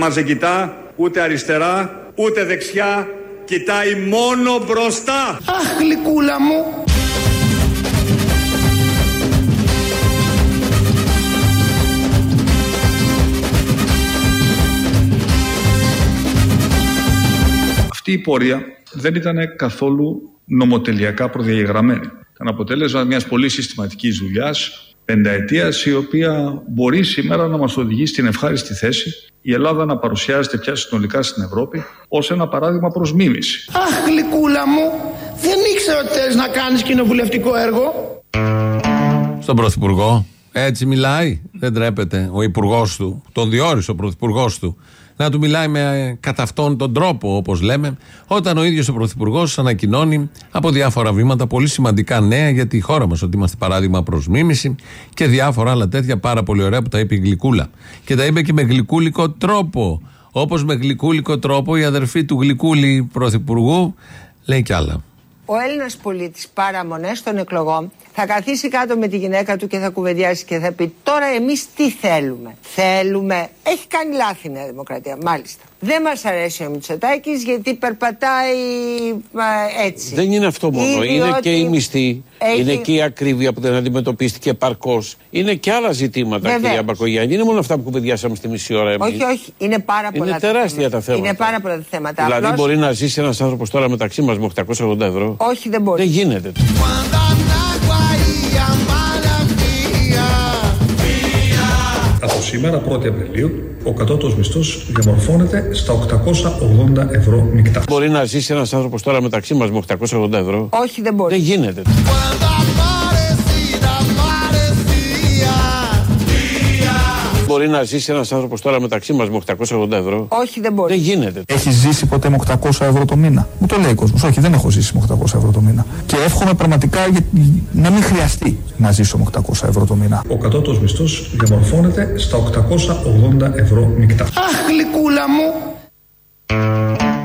βλέμμα μας δεν κοιτά ούτε αριστερά ούτε δεξιά, κοιτάει μόνο μπροστά. Αχ, γλυκούλα μου. Αυτή η πορεία δεν ήταν καθόλου νομοτελειακά προδιαγραμμένη. Ήταν αποτέλεσμα μιας πολύ συστηματικής δουλειάς πενταετίας η οποία μπορεί σήμερα να μας οδηγεί στην ευχάριστη θέση η Ελλάδα να παρουσιάζεται πια συνολικά στην Ευρώπη ως ένα παράδειγμα προς μίμηση. Αχ, γλυκούλα μου, δεν ήξερα ότι θες να κάνεις κοινοβουλευτικό έργο. Στον Πρωθυπουργό. Έτσι μιλάει. Δεν τρέπεται. Ο Υπουργός του. Τον διόρισε ο Πρωθυπουργός του να του μιλάει με κατά αυτόν τον τρόπο, όπως λέμε, όταν ο ίδιος ο Πρωθυπουργός ανακοινώνει από διάφορα βήματα πολύ σημαντικά νέα για τη χώρα μας. Ότι είμαστε παράδειγμα προς μίμηση και διάφορα άλλα τέτοια πάρα πολύ ωραία που τα είπε η Γλυκούλα. Και τα είπε και με γλυκούλικο τρόπο. Όπως με γλυκούλικο τρόπο η αδερφή του γλυκούλη Πρωθυπουργού λέει κι άλλα. Ο Έλληνας πολίτης παραμονές των εκλογών θα καθίσει κάτω με τη γυναίκα του και θα κουβεντιάσει και θα πει τώρα εμείς τι θέλουμε. Θέλουμε, έχει κάνει λάθη η Νέα Δημοκρατία, μάλιστα. Δεν μας αρέσει ο Μητσοτάκης γιατί περπατάει έτσι. Δεν είναι αυτό μόνο. Είναι και η μισθή. Είναι και η ακρίβεια που δεν αντιμετωπίστηκε παρκώς. Είναι και άλλα ζητήματα, Βέβαια. κυρία Μπακογιάννη. Είναι μόνο αυτά που κουβεντιάσαμε στη μισή ώρα εμείς. Όχι, όχι. Είναι πάρα πολλά. Είναι τεράστια τα θέματα. Είναι πάρα πολλά τα θέματα. Δηλαδή, Απλώς... μπορεί να ζήσει ένας άνθρωπος τώρα μεταξύ μας με 880 ευρώ; Όχι, δεν μπορεί. Δεν γίνεται. Σήμερα, 1η Απριλίου, ο κατώτος μισθός διαμορφώνεται στα 880 ευρώ μεικτά. Μπορεί να ζήσει ένας άνθρωπος τώρα μεταξύ μας με 880 ευρώ; Όχι, δεν μπορεί. Δεν γίνεται. Μπορεί να ζήσει ένας άνθρωπος τώρα μεταξύ μας με 880 ευρώ; Όχι, δεν μπορεί. Δεν γίνεται. Έχει ζήσει ποτέ με 800 ευρώ το μήνα; Μου το λέει ο κόσμος. Όχι, δεν έχω ζήσει με 800 ευρώ το μήνα. Και εύχομαι πραγματικά να μην χρειαστεί να ζήσω με 800 ευρώ το μήνα. Ο κατώτος μισθός διαμορφώνεται στα 880 ευρώ μεικτά. Αχ, γλυκούλα μου.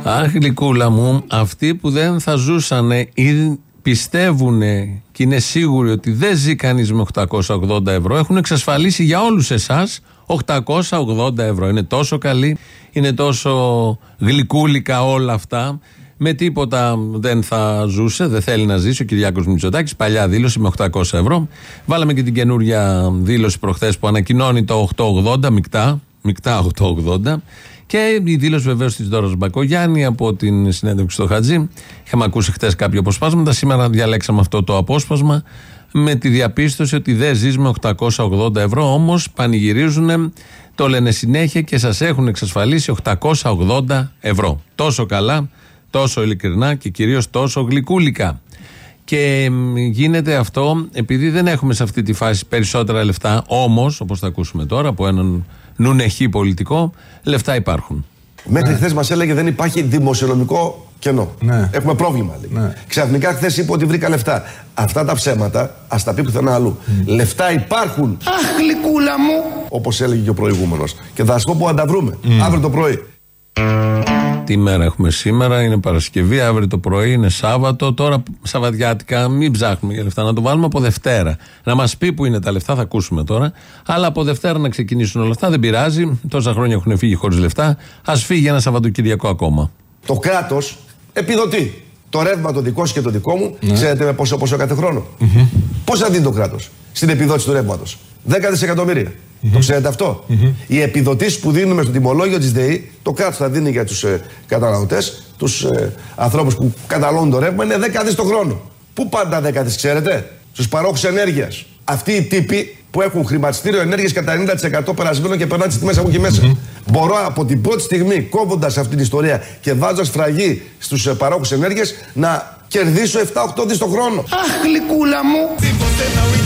Αχ, γλυκούλα μου, αυτοί που δεν θα ζούσαν ή πιστεύουν και είναι σίγουροι ότι δεν ζει κανείς με 880 ευρώ, έχουν εξασφαλίσει για όλους εσάς 880 ευρώ. Είναι τόσο καλή, είναι τόσο γλυκούλικα όλα αυτά. Με τίποτα δεν θα ζούσε, δεν θέλει να ζήσει ο Κυριάκος Μητσοτάκης. Παλιά δήλωση με 800 ευρώ. Βάλαμε και την καινούρια δήλωση προχθές που ανακοινώνει το 880, μεικτά, μεικτά 880. Και η δήλωση βεβαίως της Δόρα Μπακογιάννη από την συνέντευξη στο Χατζή. Είχαμε ακούσει χθες κάποια αποσπάσματα. Σήμερα διαλέξαμε αυτό το απόσπασμα με τη διαπίστωση ότι δεν ζει με 880 ευρώ. Όμως πανηγυρίζουν, το λένε συνέχεια και σας έχουν εξασφαλίσει 880 ευρώ. Τόσο καλά, τόσο ειλικρινά και κυρίως τόσο γλυκούλικα. Και γίνεται αυτό επειδή δεν έχουμε σε αυτή τη φάση περισσότερα λεφτά. Όμως, όπως θα ακούσουμε τώρα από έναν νουνεχή πολιτικό, λεφτά υπάρχουν. Μέχρι ναι. χθες μας έλεγε δεν υπάρχει δημοσιονομικό κενό. Ναι. Έχουμε πρόβλημα. Λέει. Ναι. Ξαφνικά χθες είπε ότι βρήκα λεφτά. Αυτά τα ψέματα ας τα πει πουθενά αλλού. Λεφτά υπάρχουν. Αχ, γλυκούλα μου. Όπως έλεγε και ο προηγούμενος. Και θα σα πω που αν τα βρούμε. Αύριο το πρωί. Τι μέρα έχουμε σήμερα, είναι Παρασκευή, αύριο το πρωί είναι Σάββατο. Τώρα Σαββατιάτικα, μην ψάχνουμε για λεφτά, να το βάλουμε από Δευτέρα. Να μας πει που είναι τα λεφτά, θα ακούσουμε τώρα. Αλλά από Δευτέρα να ξεκινήσουν όλα αυτά, δεν πειράζει. Τόσα χρόνια έχουν φύγει χωρίς λεφτά. Α φύγει ένα Σαββατοκυριακό ακόμα. Το κράτος επιδοτεί. Το ρεύμα το δικό σου και το δικό μου, ναι. ξέρετε με πόσο, πόσο κάθε χρόνο; Mm-hmm. Πόσα δίνει το κράτος στην επιδότηση του ρεύματος; 10 δισεκατομμύρια. Το ξέρετε αυτό; Mm-hmm. Οι επιδοτήσεις που δίνουμε στο τιμολόγιο της ΔΕΗ, το κράτος θα δίνει για τους ε, καταναλωτές, τους ε, ανθρώπους που καταναλώνουν το ρεύμα, είναι 10 δις το χρόνο. Πού πάνε τα 10 δις, ξέρετε, στους παρόχους ενέργειας. Αυτοί οι τύποι που έχουν χρηματιστήριο ενέργειας κατά 90% περασμένο και περνάνε τις τιμές από εκεί μέσα. Mm-hmm. Μπορώ από την πρώτη στιγμή, κόβοντας αυτή την ιστορία και βάζοντας φραγή στους ε, παρόχους ενέργειας, να κερδίσω 7-8 δις το χρόνο. Αχ, γλυκούλα μου.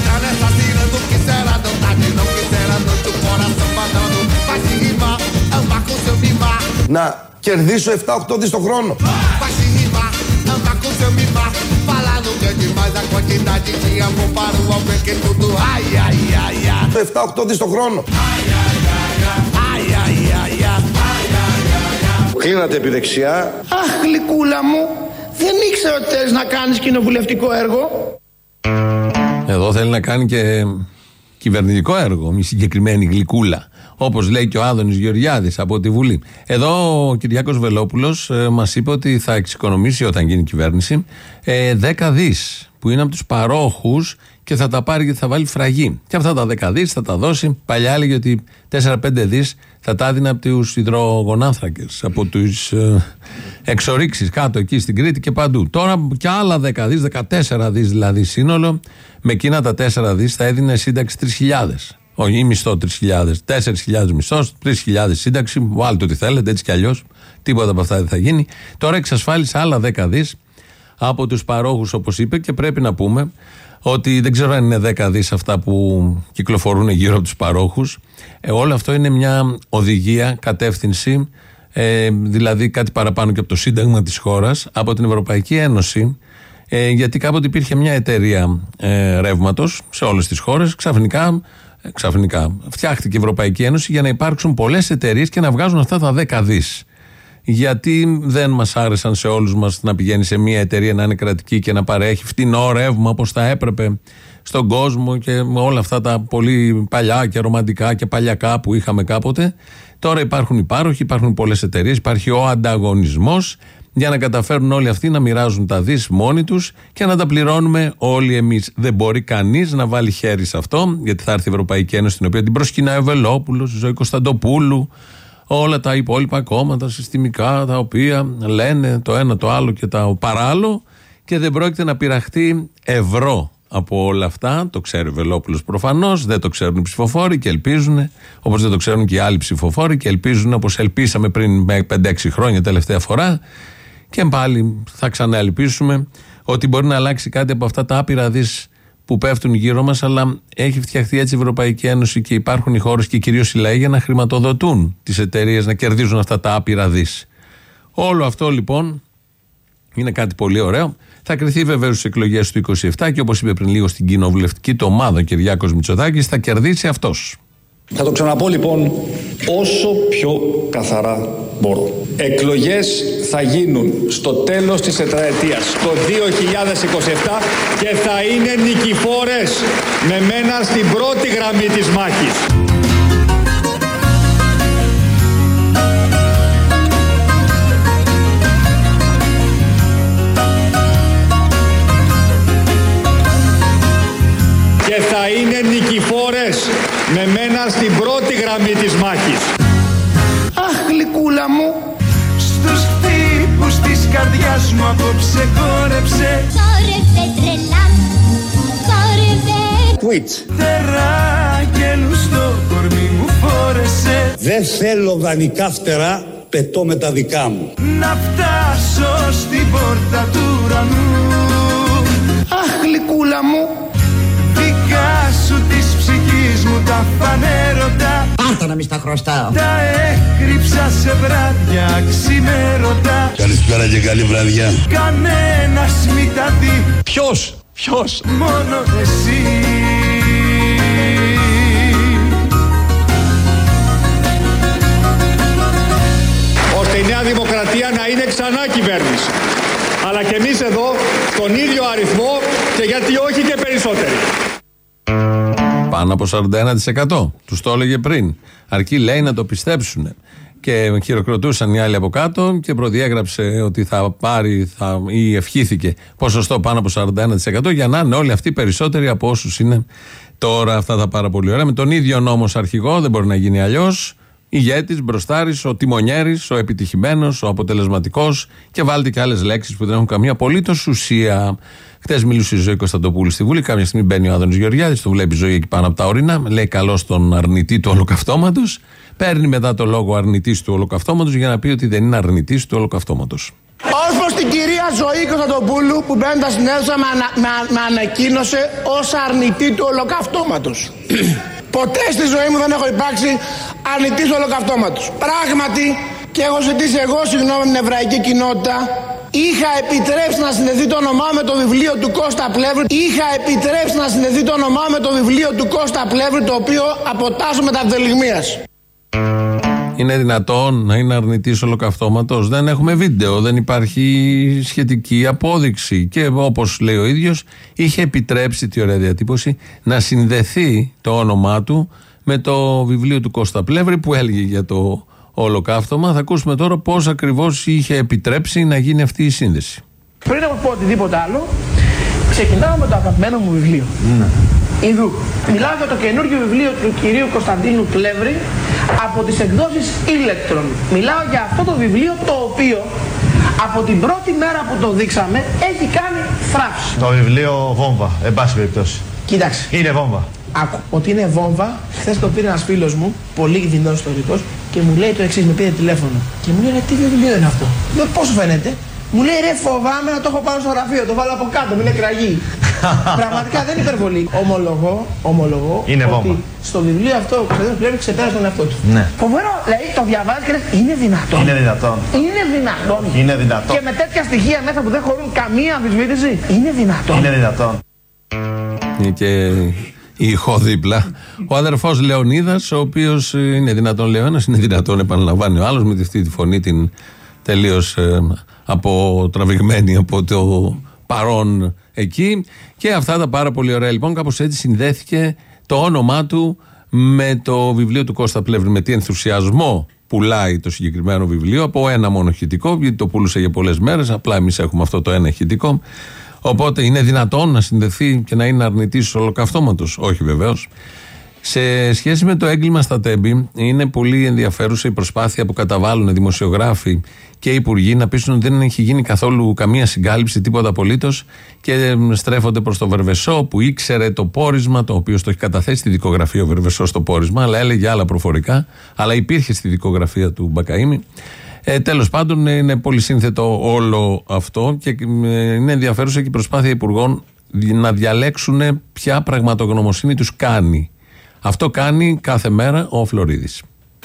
Να κερδίσω 7-8 δις το χρόνο. 7-8 δις το χρόνο. Κλείνατε επί δεξιά. Αχ, γλυκούλα μου, δεν ήξερα ότι θέλεις να κάνεις κοινοβουλευτικό έργο. Εδώ θέλει να κάνει και κυβερνητικό έργο, η συγκεκριμένη γλυκούλα. Όπως λέει και ο Άδωνης Γεωργιάδης από τη Βουλή. Εδώ ο Κυριάκος Βελόπουλος ε, μας είπε ότι θα εξοικονομήσει όταν γίνει κυβέρνηση ε, 10 δις που είναι από τους παρόχους και θα τα πάρει και θα βάλει φραγή. Και αυτά τα 10 δις θα τα δώσει. Παλιά έλεγε ότι 4-5 δις θα τα έδινε από τους υδρογονάνθρακες, από του ε, εξορίξεις κάτω εκεί στην Κρήτη και παντού. Τώρα και άλλα 10 δις, 14 δις δηλαδή σύνολο, με εκείνα τα 4 δις θα έδινε σύνταξη 3.000. Όχι, μισθό 3.000. 4.000 μισθό, 3.000 σύνταξη. Βάλτε ό,τι θέλετε, έτσι κι αλλιώς. Τίποτα από αυτά δεν θα γίνει. Τώρα εξασφάλισε άλλα 10 δις από τους παρόχους, όπως είπε, και πρέπει να πούμε ότι δεν ξέρω αν είναι 10 δις αυτά που κυκλοφορούν γύρω από τους παρόχους. Ε, όλο αυτό είναι μια οδηγία, κατεύθυνση, ε, δηλαδή κάτι παραπάνω και από το Σύνταγμα της χώρας, από την Ευρωπαϊκή Ένωση. Ε, γιατί κάποτε υπήρχε μια εταιρεία ε, ρεύματος σε όλες τις χώρες. Ξαφνικά ε, ξαφνικά. Φτιάχτηκε η Ευρωπαϊκή Ένωση για να υπάρξουν πολλές εταιρείες και να βγάζουν αυτά τα 10 δις. Γιατί δεν μας άρεσαν σε όλους μας να πηγαίνει σε μια εταιρεία να είναι κρατική και να παρέχει φτηνό ρεύμα όπως θα έπρεπε στον κόσμο και με όλα αυτά τα πολύ παλιά και ρομαντικά και παλιακά που είχαμε κάποτε. Τώρα υπάρχουν υπάροχοι, υπάρχουν πολλές εταιρείες, υπάρχει ο ανταγωνισμός για να καταφέρουν όλοι αυτοί να μοιράζουν τα δις μόνοι τους και να τα πληρώνουμε όλοι εμείς. Δεν μπορεί κανείς να βάλει χέρι σε αυτό, γιατί θα έρθει η Ευρωπαϊκή Ένωση, την οποία την προσκυνάει ο Βελόπουλος, η Ζωή Κωνσταντοπούλου, όλα τα υπόλοιπα κόμματα συστημικά, τα οποία λένε το ένα το άλλο και το παράλληλο και δεν πρόκειται να πειραχτεί ευρώ από όλα αυτά. Το ξέρει ο Βελόπουλος προφανώς, δεν το ξέρουν οι ψηφοφόροι και ελπίζουν, όπως δεν το ξέρουν και οι άλλοι ψηφοφόροι και ελπίζουν όπως ελπίσαμε πριν 5-6 χρόνια τελευταία φορά και πάλι θα ξαναελπίσουμε ότι μπορεί να αλλάξει κάτι από αυτά τα άπειρα δις που πέφτουν γύρω μας, αλλά έχει φτιαχτεί έτσι η Ευρωπαϊκή Ένωση και υπάρχουν οι χώρες και κυρίως οι λαοί για να χρηματοδοτούν τις εταιρείες, να κερδίζουν αυτά τα άπειρα δις. Όλο αυτό λοιπόν είναι κάτι πολύ ωραίο. Θα κρυθεί βεβαίως στις εκλογές του 27 και όπως είπε πριν λίγο στην κοινοβουλευτική του ομάδα ο Κυριάκος Μητσοτάκη, θα κερδίσει αυτός. Θα το ξαναπώ λοιπόν όσο πιο καθαρά μπορώ. Εκλογές θα γίνουν στο τέλος της τετραετίας, το 2027 και θα είναι νικηφόρες με μένα στην πρώτη γραμμή της μάχης. Και θα είναι νικηφόρες με μένα στην πρώτη γραμμή της μάχης. Αχ, γλυκούλα μου, στους χτύπους της καρδιάς μου απόψε χόρεψε. Χόρευε τρελά, χόρευε. Twitch. Τεράγγελους στο κορμί μου φόρεσε. Δεν θέλω δανεικά φτερά, πετώ με τα δικά μου. Να φτάσω στην πόρτα του ουρανού. Αχ, γλυκούλα μου, δικά σου της ψυχής μου τα φανέρωτα. Πάρτα να μη στα χρωστάω. Τα έκρυψα σε βράδια ξημέρωτα. Καλησπέρα και καλή βραδιά. Κανένας μη τα δει, Ποιος, ποιος; μόνο εσύ. ώστε η Νέα Δημοκρατία να είναι ξανά κυβέρνηση. Αλλά και εμείς εδώ τον ίδιο αριθμό και γιατί όχι και περισσότεροι. Πάνω από 41%. Τους το έλεγε πριν. Αρκεί λέει να το πιστέψουν. Και χειροκροτούσαν οι άλλοι από κάτω και προδιέγραψε ότι θα πάρει θα, ή ευχήθηκε ποσοστό πάνω από 41% για να είναι όλοι αυτοί περισσότεροι από όσους είναι τώρα. Αυτά τα πάρα πολύ ωραία. Με τον ίδιο νόμος ως αρχηγό, δεν μπορεί να γίνει αλλιώς. Ηγέτης, μπροστάρης, ο τιμονιέρης, ο επιτυχημένος, ο αποτελεσματικός και βάλτε και άλλες λέξεις που δεν έχουν καμία απολύτως ουσία. Χθες μιλούσε η Ζωή Κωνσταντοπούλου στη Βουλή. Κάποια στιγμή μπαίνει ο Άδωνο Γεωργιάδης, το βλέπει η ζωή εκεί πάνω από τα ορεινά. Λέει καλό στον αρνητή του ολοκαυτώματος. Παίρνει μετά το λόγο αρνητής του ολοκαυτώματος για να πει ότι δεν είναι αρνητής του ολοκαυτώματος. Ως προς την κυρία Ζωή Κωνσταντοπούλου που μπαίνοντα στην αίθουσα με, ανα, με, με ανακοίνωσε ως αρνητή του ολοκαυτώματος. Ποτέ στη ζωή μου δεν έχω υπάρξει αρνητή του ολοκαυτώματος. Πράγματι και έχω ζητήσει εγώ συγγνώμη με την εβραϊκή κοινότητα Είχα επιτρέψει να συνδεθεί το όνομά με το βιβλίο του Κώστα Πλεύρη. Είχα επιτρέψει να συνδεθεί το όνομά με το βιβλίο του Κώστα Πλεύρη το οποίο αποτάσσω με τα Είναι δυνατόν να είναι αρνητής ολοκαυτώματος. Δεν έχουμε βίντεο, δεν υπάρχει σχετική απόδειξη. Και όπως λέει ο ίδιος, είχε επιτρέψει τη ωραία διατύπωση να συνδεθεί το όνομά του με το βιβλίο του Κώστα Πλεύρη που έλεγε για το ολοκαύτωμα. Θα ακούσουμε τώρα πώς ακριβώς είχε επιτρέψει να γίνει αυτή η σύνδεση. Πριν από πω οτιδήποτε άλλο, ξεκινάω με το αγαπημένο μου βιβλίο. Ναι. Ιδού. Μιλάω για το καινούργιο βιβλίο του κυρίου Κωνσταντίνου Πλεύρη από τις εκδόσεις Electron. Μιλάω για αυτό το βιβλίο το οποίο από την πρώτη μέρα που το δείξαμε έχει κάνει θράψη. Το βιβλίο βόμβα, εν πάση περιπτώσει. Κοίταξε. Είναι βόμβα. Άκου, ότι είναι βόμβα, χθες το πήρε ένας φίλος μου, πολύ δεινό ιστορικός, και μου λέει το εξής: Με πήρε τηλέφωνο. Και μου λέει: «Ρε, Τι βιβλίο είναι αυτό; Λέω: Πώς φαίνεται; Μου λέει: Ρε, φοβάμαι να το έχω πάνω στο γραφείο, το βάλω από κάτω, μην είναι κραγί. Πραγματικά δεν είναι υπερβολή. Ομολογώ, ομολογώ Είναι ότι βόμβα. στο βιβλίο αυτό ο Κωνσταντίνο Πλεύρη ξεπέρασε τον εαυτό του. Ναι. Φοβερό, δηλαδή το διαβάζει και λες, είναι δυνατόν. Είναι δυνατόν. Είναι δυνατόν. Είναι δυνατόν. Και με τέτοια στοιχεία μέσα που δεν χωρούν καμία αμφισβήτηση, είναι δυνατόν. Είναι δυνατόν. Είναι και η ηχό δίπλα. Ο αδερφός Λεωνίδας, ο οποίος είναι δυνατόν, λέει ο ένας, είναι δυνατόν, επαναλαμβάνει ο άλλος με αυτή τη φωνή την τελείως αποτραβηγμένη από το παρόν εκεί. Και αυτά τα πάρα πολύ ωραία. Λοιπόν, κάπως έτσι συνδέθηκε το όνομά του με το βιβλίο του Κώστα Πλεύρη. Με τι ενθουσιασμό πουλάει το συγκεκριμένο βιβλίο από ένα μόνο ηχητικό, γιατί το πούλησε για πολλές μέρες. Απλά εμείς έχουμε αυτό το ένα ηχητικό. Οπότε είναι δυνατόν να συνδεθεί και να είναι αρνητής ολοκαυτώματος. Όχι βεβαίως. Σε σχέση με το έγκλημα στα τέμπη, είναι πολύ ενδιαφέρουσα η προσπάθεια που καταβάλουν δημοσιογράφοι και υπουργοί να πείσουν ότι δεν έχει γίνει καθόλου καμία συγκάλυψη, τίποτα απολύτως και στρέφονται προς το Βερβεσό που ήξερε το πόρισμα, το οποίο το έχει καταθέσει στη δικογραφία ο Βερβεσό στο πόρισμα, αλλά έλεγε άλλα προφορικά, αλλά υπήρχε στη δικογραφία του Μπακαήμι. Ε, Τέλος πάντων, είναι πολύ σύνθετο όλο αυτό και ε, είναι ενδιαφέρουσα και η προσπάθεια υπουργών να διαλέξουν ποια πραγματογνωμοσύνη τους κάνει. Αυτό κάνει κάθε μέρα ο Φλωρίδης.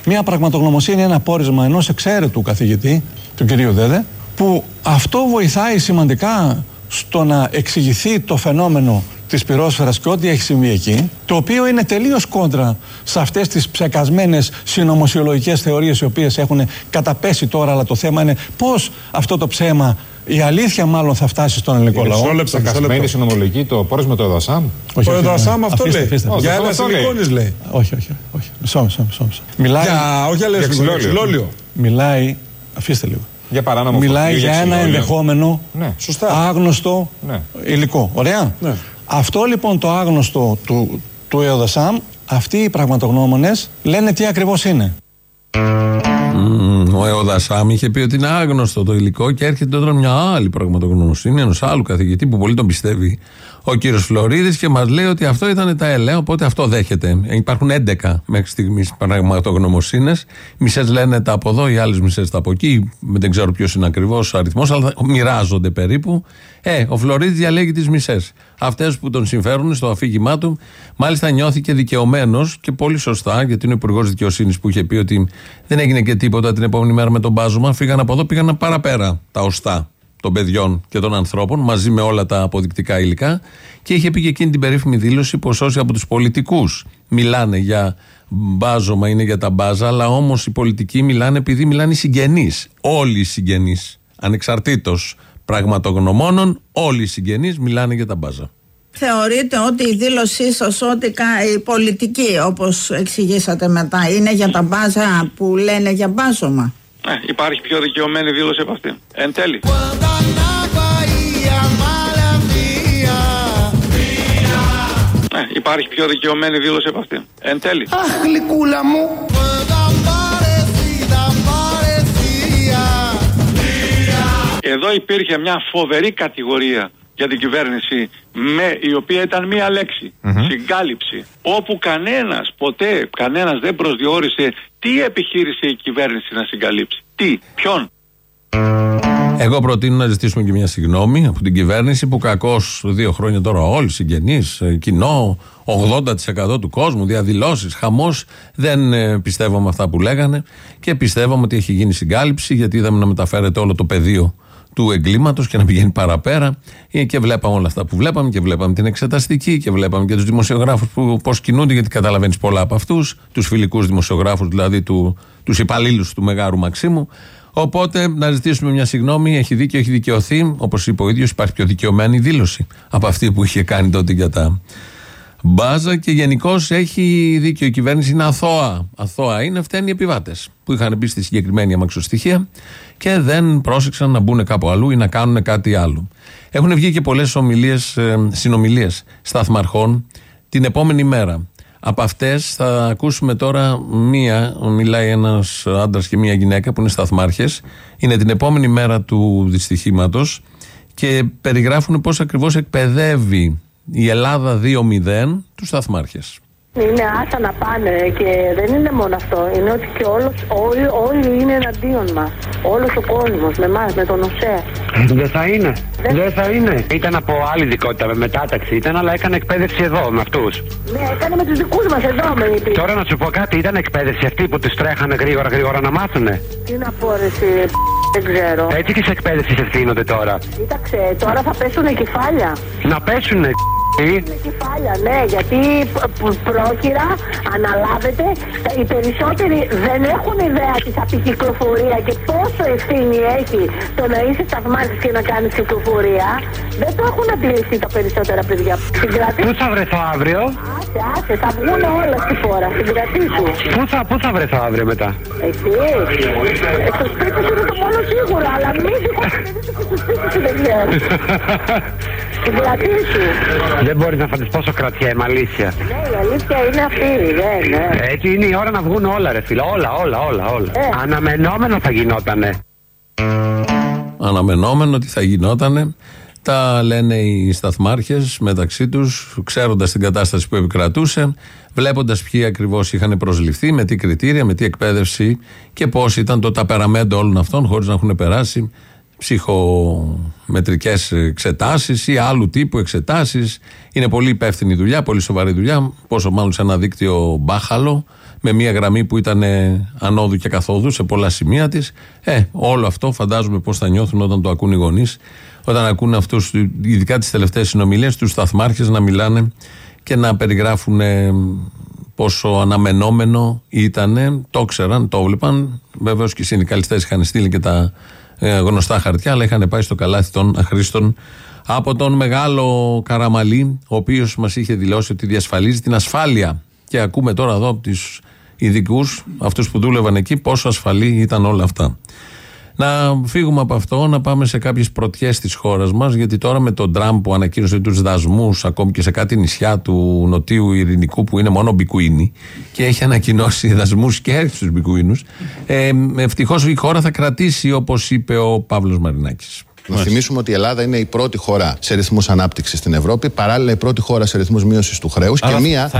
Μια πραγματογνωμοσύνη είναι ένα πόρισμα ενός εξαίρετου καθηγητή, του κυρίου Δέδε, που αυτό βοηθάει σημαντικά στο να εξηγηθεί το φαινόμενο της πυρόσφαιρας και ό,τι έχει συμβεί εκεί, το οποίο είναι τελείως κόντρα σε αυτές τις ψεκασμένες συνωμοσιολογικές θεωρίες οι οποίες έχουν καταπέσει τώρα, αλλά το θέμα είναι πώς αυτό το ψέμα η αλήθεια μάλλον θα φτάσει στον ελληνικό λαό. Μισό Κασμένη συνομολογική το πόρισμα του Εδασάμ. Όχι, ο όχι, Εδασάμ όχι. αυτό Αφήστε, λέει. αφήστε. Όχι, Για αυτό ένας αυτό λέει. σιλικόνης λέει. Όχι, όχι, όχι. Μισό, μισό, μισό. μισό. Μιλάει, Για- όχι, αλλά για ξυλόλιο. ξυλόλιο. Μιλάει, αφήστε λίγο. Για παράνομο Μιλάει φορτίο, για ένα ξυλόλιο. ενδεχόμενο Ναι, σωστά. άγνωστο Ναι. υλικό. Ωραία. Ναι. Αυτό λοιπόν το άγνωστο του, του ΕΟΔΑΣΑΜ, αυτοί οι πραγματογνώμονες λένε τι ακριβώς είναι. Μμμ, Ο Εωδασάμ είχε πει ότι είναι άγνωστο το υλικό και έρχεται τώρα μια άλλη πραγματογνωμοσύνη ενό άλλου καθηγητή που πολύ τον πιστεύει ο κύριος Φλωρίδης και μας λέει ότι αυτό ήταν τα ελαία, οπότε αυτό δέχεται. Ε, Υπάρχουν 11 μέχρι στιγμής πραγματογνωμοσύνες. Μισές λένε τα από εδώ, οι άλλες μισές τα από εκεί. Δεν ξέρω ποιος είναι ακριβώς ο αριθμός, αλλά μοιράζονται περίπου. Ε, ο Φλωρίδης διαλέγει τις μισές. Αυτές που τον συμφέρουν στο αφήγημά του. Μάλιστα νιώθηκε δικαιωμένος και πολύ σωστά, γιατί είναι ο Υπουργός Δικαιοσύνης που είχε πει ότι δεν έγινε και τίποτα την επόμενη μέρα με τον Μπάζωμα. Φύγαν από εδώ, πήγαν παραπέρα τα οστά των παιδιών και των ανθρώπων μαζί με όλα τα αποδεικτικά υλικά και είχε πει και εκείνη την περίφημη δήλωση πως όσοι από τους πολιτικούς μιλάνε για μπάζωμα είναι για τα μπάζα αλλά όμως οι πολιτικοί μιλάνε επειδή μιλάνε οι συγγενείς όλοι οι συγγενείς ανεξαρτήτως πραγματογνωμόνων όλοι οι συγγενείς μιλάνε για τα μπάζα Θεωρείτε ότι η δήλωσή σας ότι κα- η πολιτική όπως εξηγήσατε μετά είναι για τα μπάζα που λένε για μπάζωμα; Ε, υπάρχει πιο δικαιωμένη δήλωση από αυτή. Εν τέλει. Ε, υπάρχει πιο δικαιωμένη δήλωση από αυτή. Εν τέλει. Αχ, γλυκούλα μου. Εδώ υπήρχε μια φοβερή κατηγορία για την κυβέρνηση με, η οποία ήταν μία λέξη. Συγκάλυψη. Όπου κανένας, ποτέ κανένας δεν προσδιορίσε τι επιχείρησε η κυβέρνηση να συγκαλύψει. Τι, ποιον. Εγώ προτείνω να ζητήσουμε και μια συγγνώμη από την κυβέρνηση που κακώς δύο χρόνια τώρα όλοι οι συγγενείς, κοινό, 80% του κόσμου, διαδηλώσεις, χαμός. Δεν ε, πιστεύαμε αυτά που λέγανε και πιστεύαμε ότι έχει γίνει συγκάλυψη γιατί είδαμε να μεταφέρεται όλο το πεδίο του εγκλήματος και να πηγαίνει παραπέρα. Ε, και βλέπαμε όλα αυτά που βλέπαμε και βλέπαμε την εξεταστική και βλέπαμε και τους δημοσιογράφους που πώς κινούνται, γιατί καταλαβαίνεις πολλά από αυτούς, τους φιλικούς δημοσιογράφους, δηλαδή του υπαλλήλους του Μεγάρου Μαξίμου. Οπότε να ζητήσουμε μια συγγνώμη. Έχει δίκιο, έχει δικαιωθεί. Όπως είπε ο ίδιος, υπάρχει πιο δικαιωμένη δήλωση από αυτή που είχε κάνει τότε για τα μπάζα. Και γενικώ έχει δίκιο η κυβέρνηση. Είναι αθώα. Αθώα είναι, φταίνει οι επιβάτες που είχαν μπει στη συγκεκριμένη αμαξοστοιχεία και δεν πρόσεξαν να μπουν κάπου αλλού ή να κάνουν κάτι άλλο. Έχουν βγει και πολλές συνομιλίες σταθμαρχών την επόμενη μέρα. Από αυτές θα ακούσουμε τώρα μία, μιλάει ένας άντρας και μία γυναίκα που είναι σταθμάρχε. Είναι την επόμενη μέρα του δυστυχήματος και περιγράφουν πώς ακριβώς εκπαιδεύει η Ελλάδα 2-0 τους σταθμάρχε. Είναι άσα να πάνε και δεν είναι μόνο αυτό. Είναι ότι και όλος, όλοι, όλοι είναι εναντίον μας. Όλος ο κόσμος με εμάς, με τον ΟΣΕ. Δεν θα είναι. Δεν... δεν θα είναι. Ήταν από άλλη δικότητα, με μετάταξη ήταν, αλλά έκανε εκπαίδευση εδώ με αυτούς. Ναι, έκανε με τους δικούς μας εδώ με είπε. Τώρα να σου πω κάτι, ήταν εκπαίδευση αυτή που τους τρέχανε γρήγορα γρήγορα να μάθουνε; Τι να πω, ρε, δεν ξέρω. Έτσι και σε εκπαίδευση ευθύνονται τώρα. Κοίταξε, τώρα θα πέσουν κεφάλια. Να πέσουνε είναι κεφάλια, ναι, γιατί πρόκειρα αναλάβετε. Οι περισσότεροι δεν έχουν ιδέα της αποκυκλοφορία και πόσο ευθύνη έχει το να είσαι σταθμάρχης και να κάνεις κυκλοφορία. Δεν το έχουν αντιληφθεί τα περισσότερα παιδιά. Πού θα βρεθώ αύριο; Άσε, άσε, θα βγουν όλα στη φορά. Συγκρατήσου. Πού θα, πού θα βρεθώ αύριο μετά; Εσύ. Ε, στο σπίτι σου είναι το μόνο σίγουρο, αλλά μην τυχόν στο σπίτι σου δεν Συγκρατήσου. Δεν μπορείς να φανταστείς πόσο κρατιέμαι, αλήθεια. Ναι, η αλήθεια είναι αυτή, ναι, ναι. Έτσι είναι η ώρα να βγουν όλα, ρε φίλε. Όλα, όλα, όλα. όλα. Ε. Αναμενόμενο θα γινότανε. Αναμενόμενο ότι θα γινότανε. Τα λένε οι σταθμάρχες μεταξύ τους, ξέροντας την κατάσταση που επικρατούσε, βλέποντας ποιοι ακριβώς είχαν προσληφθεί, με τι κριτήρια, με τι εκπαίδευση και πώς ήταν το ταπεραμέντο όλων αυτών, χωρίς να έχουν περάσει ψυχομετρικές εξετάσεις ή άλλου τύπου εξετάσεις. Είναι πολύ υπεύθυνη δουλειά, πολύ σοβαρή δουλειά, πόσο μάλλον σε ένα δίκτυο μπάχαλο, με μια γραμμή που ήταν ανόδου και καθόδου σε πολλά σημεία της. Ε, όλο αυτό φαντάζομαι πώς θα νιώθουν όταν το ακούν οι γονείς, όταν ακούν αυτούς, ειδικά τις τελευταίες συνομιλίες, τους σταθμάρχες να μιλάνε και να περιγράφουν πόσο αναμενόμενο ήταν, το ξέραν, το έβλεπαν. Βεβαίως και οι συνδικαλιστές είχαν στείλει και τα ε, γνωστά χαρτιά, αλλά είχαν πάει στο καλάθι των αχρήστων από τον μεγάλο Καραμαλή, ο οποίος μας είχε δηλώσει ότι διασφαλίζει την ασφάλεια. Και ακούμε τώρα εδώ από τους ειδικούς, αυτούς που δούλευαν εκεί, πόσο ασφαλή ήταν όλα αυτά. Να φύγουμε από αυτό, να πάμε σε κάποιες πρωτιές της χώρας μας, γιατί τώρα με τον Τραμπ που ανακοίνωσε τους δασμούς, ακόμη και σε κάτι νησιά του Νοτίου Ειρηνικού που είναι μόνο μπικουίνι, και έχει ανακοινώσει δασμούς και στους μπικουίνους, ε, ευτυχώς η χώρα θα κρατήσει, όπως είπε ο Παύλος Μαρινάκης. Να θυμίσουμε ότι η Ελλάδα είναι η πρώτη χώρα σε ρυθμούς ανάπτυξης στην Ευρώπη, παράλληλα η πρώτη χώρα σε ρυθμούς μείωσης του χρέους και μία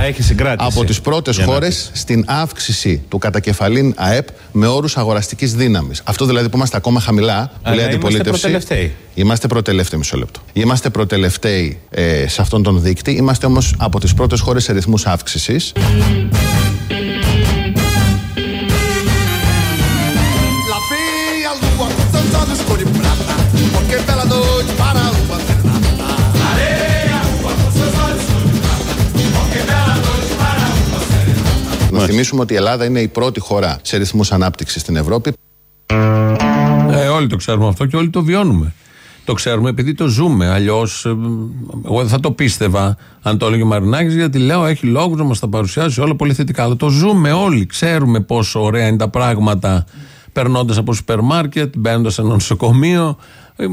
από τις πρώτες χώρες στην αύξηση του κατακεφαλήν ΑΕΠ με όρους αγοραστικής δύναμης. Αυτό δηλαδή που είμαστε ακόμα χαμηλά, που λέει αντιπολίτευση. Είμαστε Είμαστε προτελευταίοι, μισό λεπτό. Είμαστε προτελευταίοι ε, σε αυτόν τον δείκτη. Είμαστε όμως από τις πρώτες χώρες σε ρυθμούς αύξησης. Να θυμίσουμε ότι η Ελλάδα είναι η πρώτη χώρα σε ρυθμούς ανάπτυξης στην Ευρώπη. Ε, όλοι το ξέρουμε αυτό και όλοι το βιώνουμε. Το ξέρουμε επειδή το ζούμε. Αλλιώς, ε, εγώ δεν θα το πίστευα αν το έλεγε ο Μαρινάκης, γιατί λέω έχει λόγους να μας τα παρουσιάσει όλα πολύ θετικά. Αλλά το ζούμε όλοι. Ξέρουμε πόσο ωραία είναι τα πράγματα περνώντας από σούπερ μάρκετ, μπαίνοντας σε ένα νοσοκομείο,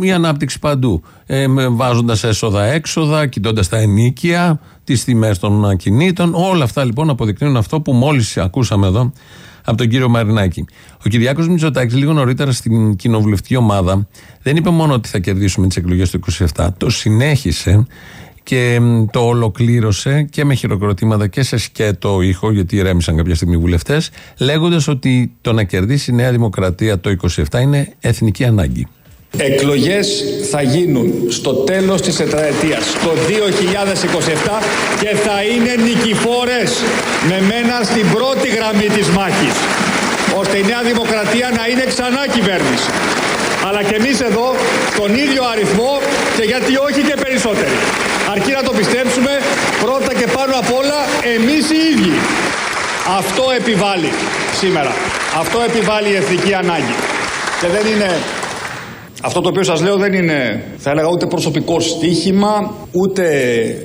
η ανάπτυξη παντού. Ε, Βάζοντας έσοδα-έξοδα, κοιτώντας τα ενίκεια, τις τιμές των ακινήτων. Όλα αυτά λοιπόν αποδεικνύουν αυτό που μόλις ακούσαμε εδώ από τον κύριο Μαρινάκη. Ο Κυριάκος Μητσοτάκης, λίγο νωρίτερα στην κοινοβουλευτική ομάδα, δεν είπε μόνο ότι θα κερδίσουμε τις εκλογές του 27, το συνέχισε και το ολοκλήρωσε και με χειροκροτήματα και σε σκέτο ήχο, γιατί ρέμισαν κάποια στιγμή βουλευτές, λέγοντας ότι το να κερδίσει η Νέα Δημοκρατία το 27 είναι εθνική ανάγκη. Εκλογές θα γίνουν στο τέλος της τετραετίας, το 2027 και θα είναι νικηφόρες με μένα στην πρώτη γραμμή της μάχης, ώστε η Νέα Δημοκρατία να είναι ξανά κυβέρνηση. αλλά και εμείς εδώ τον ίδιο αριθμό και γιατί όχι και περισσότεροι. Αρκεί να το πιστέψουμε πρώτα και πάνω απ' όλα εμείς οι ίδιοι. Αυτό επιβάλλει σήμερα. Αυτό επιβάλλει η εθνική ανάγκη. Και δεν είναι αυτό το οποίο σας λέω δεν είναι, θα έλεγα, ούτε προσωπικό στίχημα, ούτε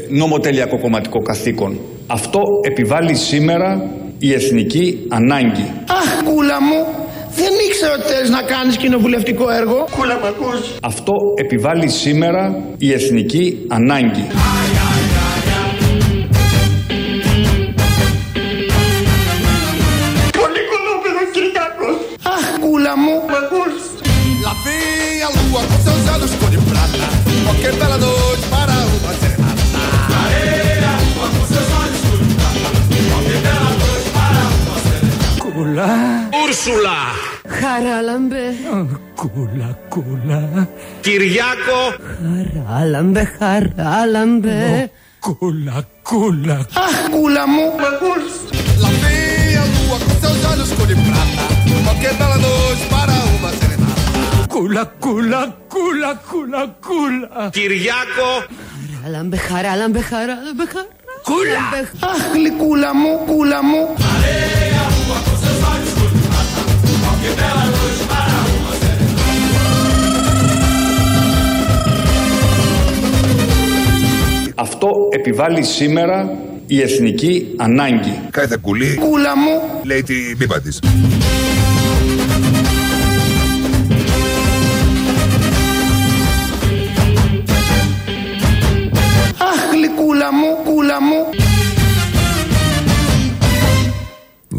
νομοτελειακό κομματικό καθήκον. Αυτό επιβάλλει σήμερα η εθνική ανάγκη. Αχ, κούλα μου, δεν ήξερα ότι θέλεις να κάνεις κοινοβουλευτικό έργο. Κούλα μ' ακούς. Αυτό επιβάλλει σήμερα η εθνική ανάγκη. Ούρσουλα. Χαράλαμπε. Κούλα, κούλα. Κυριάκο. Χαράλαμπε, χαράλαμπε. Κούλα, κούλα. Αχ, κούλα μου, μ' ακούς. Lá vem a lua com seus olhos cor de prata. Qualquer bela noite para uma serenata. Κούλα, κούλα, κούλα, κούλα, κούλα. Κυριάκο. Χαράλαμπε, χαράλαμπε, χαράλαμπε, χαράλαμπε. Κούλα. Αχ, γλυκούλα μου, κούλα μου. Αυτό επιβάλλει σήμερα η εθνική ανάγκη. Κάθε κουλή Κούλα μου. λέει την πίπα της. Αχ, γλυκούλα μου, κούλα μου.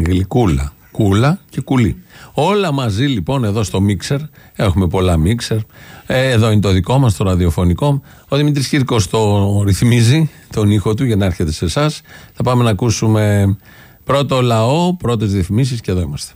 Γλυκούλα, κούλα και κουλή. Όλα μαζί λοιπόν εδώ στο μίξερ. Έχουμε πολλά μίξερ. Ε, εδώ είναι το δικό μας, το ραδιοφωνικό. Ο Δημήτρης Κύρκος το ρυθμίζει, τον ήχο του, για να έρχεται σε εσάς. Θα πάμε να ακούσουμε πρώτο λαό, πρώτες ρυθμίσει και εδώ είμαστε.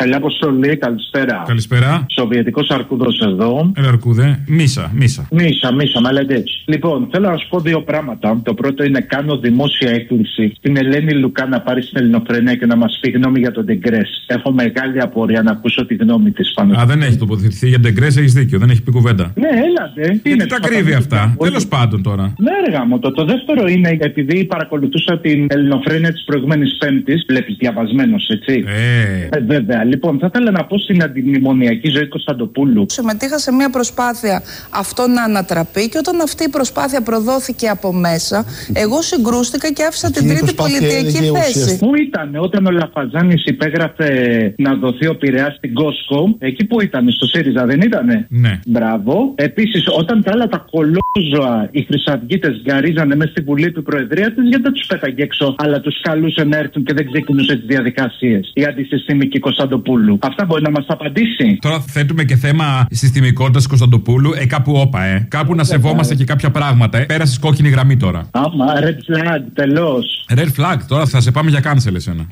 Καλιά αποστολή, καλησπέρα. Καλησπέρα. Σοβιετικός Αρκούδος εδώ. Έλα, αρκούδε. Μίσα, μίσα. Μίσα, μίσα, μα λέτε έτσι. Λοιπόν, θέλω να σου πω δύο πράγματα. Το πρώτο είναι κάνω δημόσια έκκληση στην Ελένη Λουκά να πάρει στην Ελληνοφρενία και να μας πει γνώμη για τον Τεγκρέ. Έχω μεγάλη απορία να ακούσω τη γνώμη της πάνω. Α, δεν έχει τοποθετηθεί για Ντεγκρέ, έχεις δίκιο. Δεν έχει πει κουβέντα. Ναι, έλατε. Τι Γιατί τα κρύβει αυτά. Τέλος πάντων τώρα. Ναι, έργα μου. Το, το δεύτερο είναι επειδή παρακολουθούσα την Ελληνοφρένεια της προηγούμενης Πέμπτης. Βλέπεις διαβασμένος, έτσι. Ε. Ε, βέβαια. Λοιπόν, θα ήθελα να πω στην αντιμνημονιακή ζωή Κωνσταντοπούλου. Συμμετείχα σε μια προσπάθεια αυτό να ανατραπεί και όταν αυτή η προσπάθεια προδόθηκε από μέσα, εγώ συγκρούστηκα και άφησα την τρίτη πολιτιακή θέση. Πού ήταν όταν ο Λαφαζάνης υπέγραφε να δοθεί ο Πειραιάς στην Κόσκο, εκεί που ήταν, στο ΣΥΡΙΖΑ δεν ήτανε; Ναι. Μπράβο. Επίσης, όταν τα άλλα τα κολόζωα οι χρυσαυγίτες γκαρίζανε μέσα στη Βουλή του Προεδρίας τη, γιατί δεν τους πέταγε έξω, αλλά τους καλούσε να έρθουν και δεν ξεκινούσε τις διαδικασίες. Η αντισυστημική Κωνσταντοπούλου. Αυτά μπορεί να μας απαντήσει. Τώρα θέτουμε και θέμα συστημικότητας Κωνσταντοπούλου. Ε, κάπου όπα, ε. Κάπου να σεβόμαστε και κάποια πράγματα. Ε. Πέρασε κόκκινη γραμμή τώρα. Άμα, red flag, τελώς. Red flag, τώρα θα σε πάμε για cancel εσένα.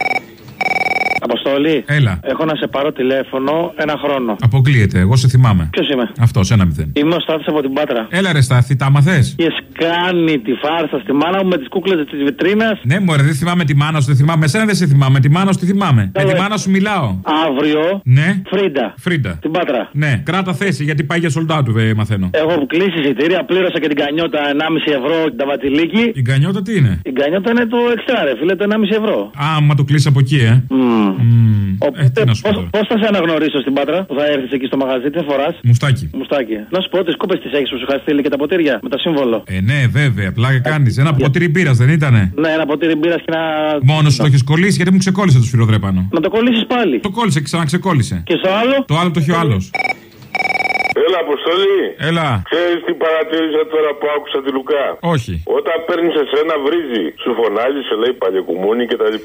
Αποστολή. Έλα. Έχω να σε πάρω τηλέφωνο ένα χρόνο. Αποκλείεται, εγώ σε θυμάμαι. Ποιος είμαι; Αυτός, ένα μηδέν. Είμαι ο Στάθης από την Πάτρα. Έλα ρε Στάθη, τα μαθες; Και κάνει τη φάρσα στη μάνα μου με τις κούκλες της βιτρίνας. Ναι, μωρέ, δεν θυμάμαι τη μάνα σου, δεν θυμάμαι. Εσένα δεν σε θυμάμαι, τη μάνα σου τη θυμάμαι. Με τη μάνα σου μιλάω. Αύριο. Ναι. Φρίντα. Φρίντα. Την Πάτρα. Ναι, κράτα θέση γιατί πάει για σολτάτου, βε, μαθαίνω. Έχω κλείσει εισιτήρια, πλήρωσα και την κανιότα 1,5 ευρώ την ταβατιλίκη. Η κανιότα τι είναι; Η κανιότα είναι το εξτρά, ρε φίλε, το 1,5 ευρώ. Α, μα το κλείσει από εκεί, ε. Mm. Ε, τι να σου πω τώρα. Πώς θα σε αναγνωρίσω στην Πάτρα που θα έρθεις εκεί στο μαγαζί, τι θα φοράς; Μουστάκι. Μουστάκι. Να σου πω τις κούπες τις έχεις που σου είχα στείλει και τα ποτήρια με το σύμβολο. Ε, ναι, βέβαια, πλάκα κάνεις. Ένα ποτήρι μπύρας δεν ήτανε; Ναι, ένα ποτήρι μπύρας και ένα. Μόνος σου το έχεις κολλήσει γιατί μου ξεκόλλησε το σφυροδρέπανο. Να το κολλήσεις πάλι. Το κόλλησε και ξαναξεκόλλησε. Και στο άλλο. Το άλλο το έχει ο άλλος. Έλα, Αποστολή. Έλα. Ξέρεις τι παρατήρησα τώρα που άκουσα τη Λουκά; Όχι. Όταν παίρνεις εσένα βρίζει. Σου φωνάζει, σε λέει παλιοκουμούνι κτλ.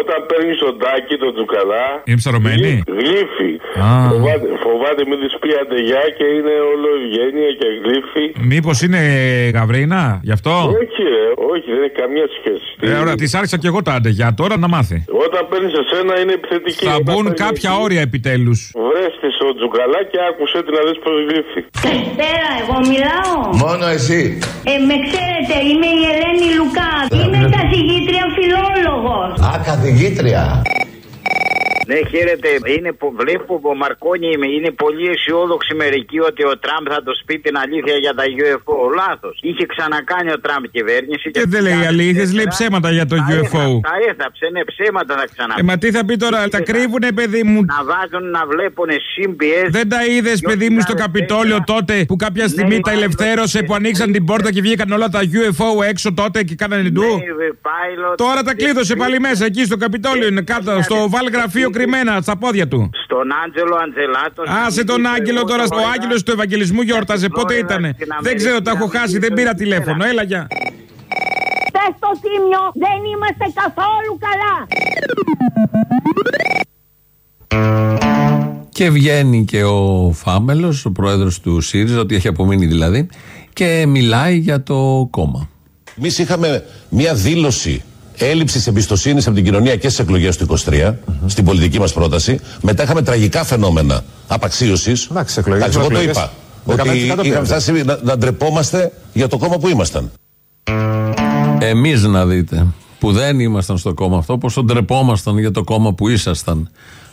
Όταν παίρνεις τον τάκι, τον τζουκαλά. Είναι ψαρωμένη. Γλύφει. Α. Φοβάται, φοβάται μην της πει αντεγιά και είναι όλο ευγένεια και γλύφει. Μήπως είναι γαβρίνα, γι' αυτό; Όχι, ρε, όχι, δεν έχει καμία σχέση. Ε, ωραία, της άρχισα και εγώ τα αντεγιά τώρα να μάθει. Όταν παίρνεις εσένα είναι επιθετική. Θα Όταν μπουν παίρνεις κάποια εσύ, όρια επιτέλους. Βρέστη στο τζουκαλά και άκουσε την να δεις πώς γλύφει. Καλησπέρα, εγώ μιλάω. Μόνο εσύ. Ε, με ξέρετε, είμαι η Ελένη Λουκά. Είμαι καθηγήτρια φιλόλογος. Α, καθηγήτρια. Ναι, χαίρετε. Είναι, πο- βλέπω ο Μαρκόνι είναι πολύ αισιόδοξη μερικοί ότι ο Τραμπ θα το πει την αλήθεια για τα UFO. Λάθος. Είχε ξανακάνει ο Τραμπ κυβέρνηση. Και δεν λέει αλήθειες, λέει ψέματα για το UFO. Τα έθαψε, ναι, ψέματα θα ξαναπεί. Ε, μα τι θα πει τώρα, τα κρύβουνε, παιδί μου. Να βάζουν να βλέπουν CBS. Δεν τα είδες, παιδί μου, στο Καπιτόλιο τότε που κάποια στιγμή τα ελευθέρωσε που ανοίξαν την πόρτα και βγήκαν όλα τα UFO έξω τότε και κάνανε ντου. Τώρα τα κλείδωσε πάλι μέσα εκεί στο Καπιτόλιο είναι κάτω, στο βάλ γραφείο κρυμμένα στα πόδια του. Στον Άντζελο Αντζελάτο. Άσε τον Άγγελο τώρα, στο Άγγελο του Ευαγγελισμού γιόρταζε. Πότε ήτανε; Δεν ξέρω, τα έχω χάσει, δεν πήρα τηλέφωνο. Έλα, γεια. Πες στο Τίμιο, δεν είμαστε καθόλου καλά. Και βγαίνει και ο Φάμελος, ο πρόεδρος του ΣΥΡΙΖΑ, ότι έχει απομείνει δηλαδή, και μιλάει για το κόμμα. Εμείς είχαμε μια δήλωση έλλειψης εμπιστοσύνης από την κοινωνία και στις εκλογές του 23, στην πολιτική μας πρόταση. Μετά είχαμε τραγικά φαινόμενα απαξίωσης. Εντάξει, εκλογές, εγώ το εκλογές. είπα. 15% Ότι είχαμε πήρατε. φτάσει να, να ντρεπόμαστε για το κόμμα που ήμασταν. Εμείς να δείτε, που δεν ήμασταν στο κόμμα αυτό, πόσο ντρεπόμασταν για το κόμμα που ήσασταν.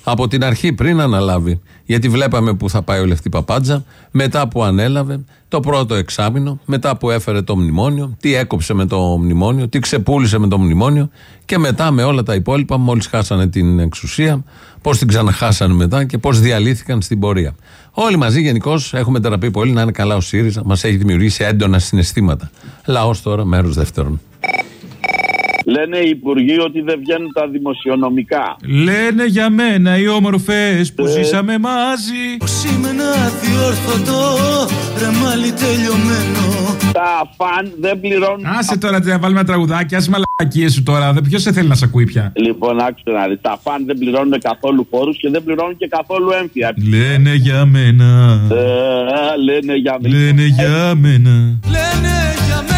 Από την αρχή πριν αναλάβει. Γιατί βλέπαμε που θα πάει ο Λευτή Παπάντζα, μετά που ανέλαβε, το πρώτο εξάμεινο, μετά που έφερε το μνημόνιο, τι έκοψε με το μνημόνιο, τι ξεπούλησε με το μνημόνιο και μετά με όλα τα υπόλοιπα, μόλις χάσανε την εξουσία, πώς την ξαναχάσανε μετά και πώς διαλύθηκαν στην πορεία. Όλοι μαζί γενικώς έχουμε τεραπεί πολύ να είναι καλά ο ΣΥΡΙΖΑ, μας έχει δημιουργήσει έντονα συναισθήματα. Λαός τώρα, μέρος δεύτερον. Λένε οι υπουργοί ότι δεν βγαίνουν τα δημοσιονομικά. Λένε για μένα οι όμορφες που Ε. ζήσαμε μαζί. Είμαι ένα αδιόρθωτο ρεμάλι τελειωμένο Τα φαν δεν πληρώνουν. Άσε τώρα να βάλουμε ένα τραγουδάκι, άσε μαλακίες σου τώρα. Ποιος σε θέλει να σε ακούει πια; Λοιπόν, άκουσε να δεις. Τα φαν δεν πληρώνουν καθόλου φόρους και δεν πληρώνουν και καθόλου έμφυα. Λένε για μένα. Ε, λένε για μένα. Λένε για μένα. Λένε για μένα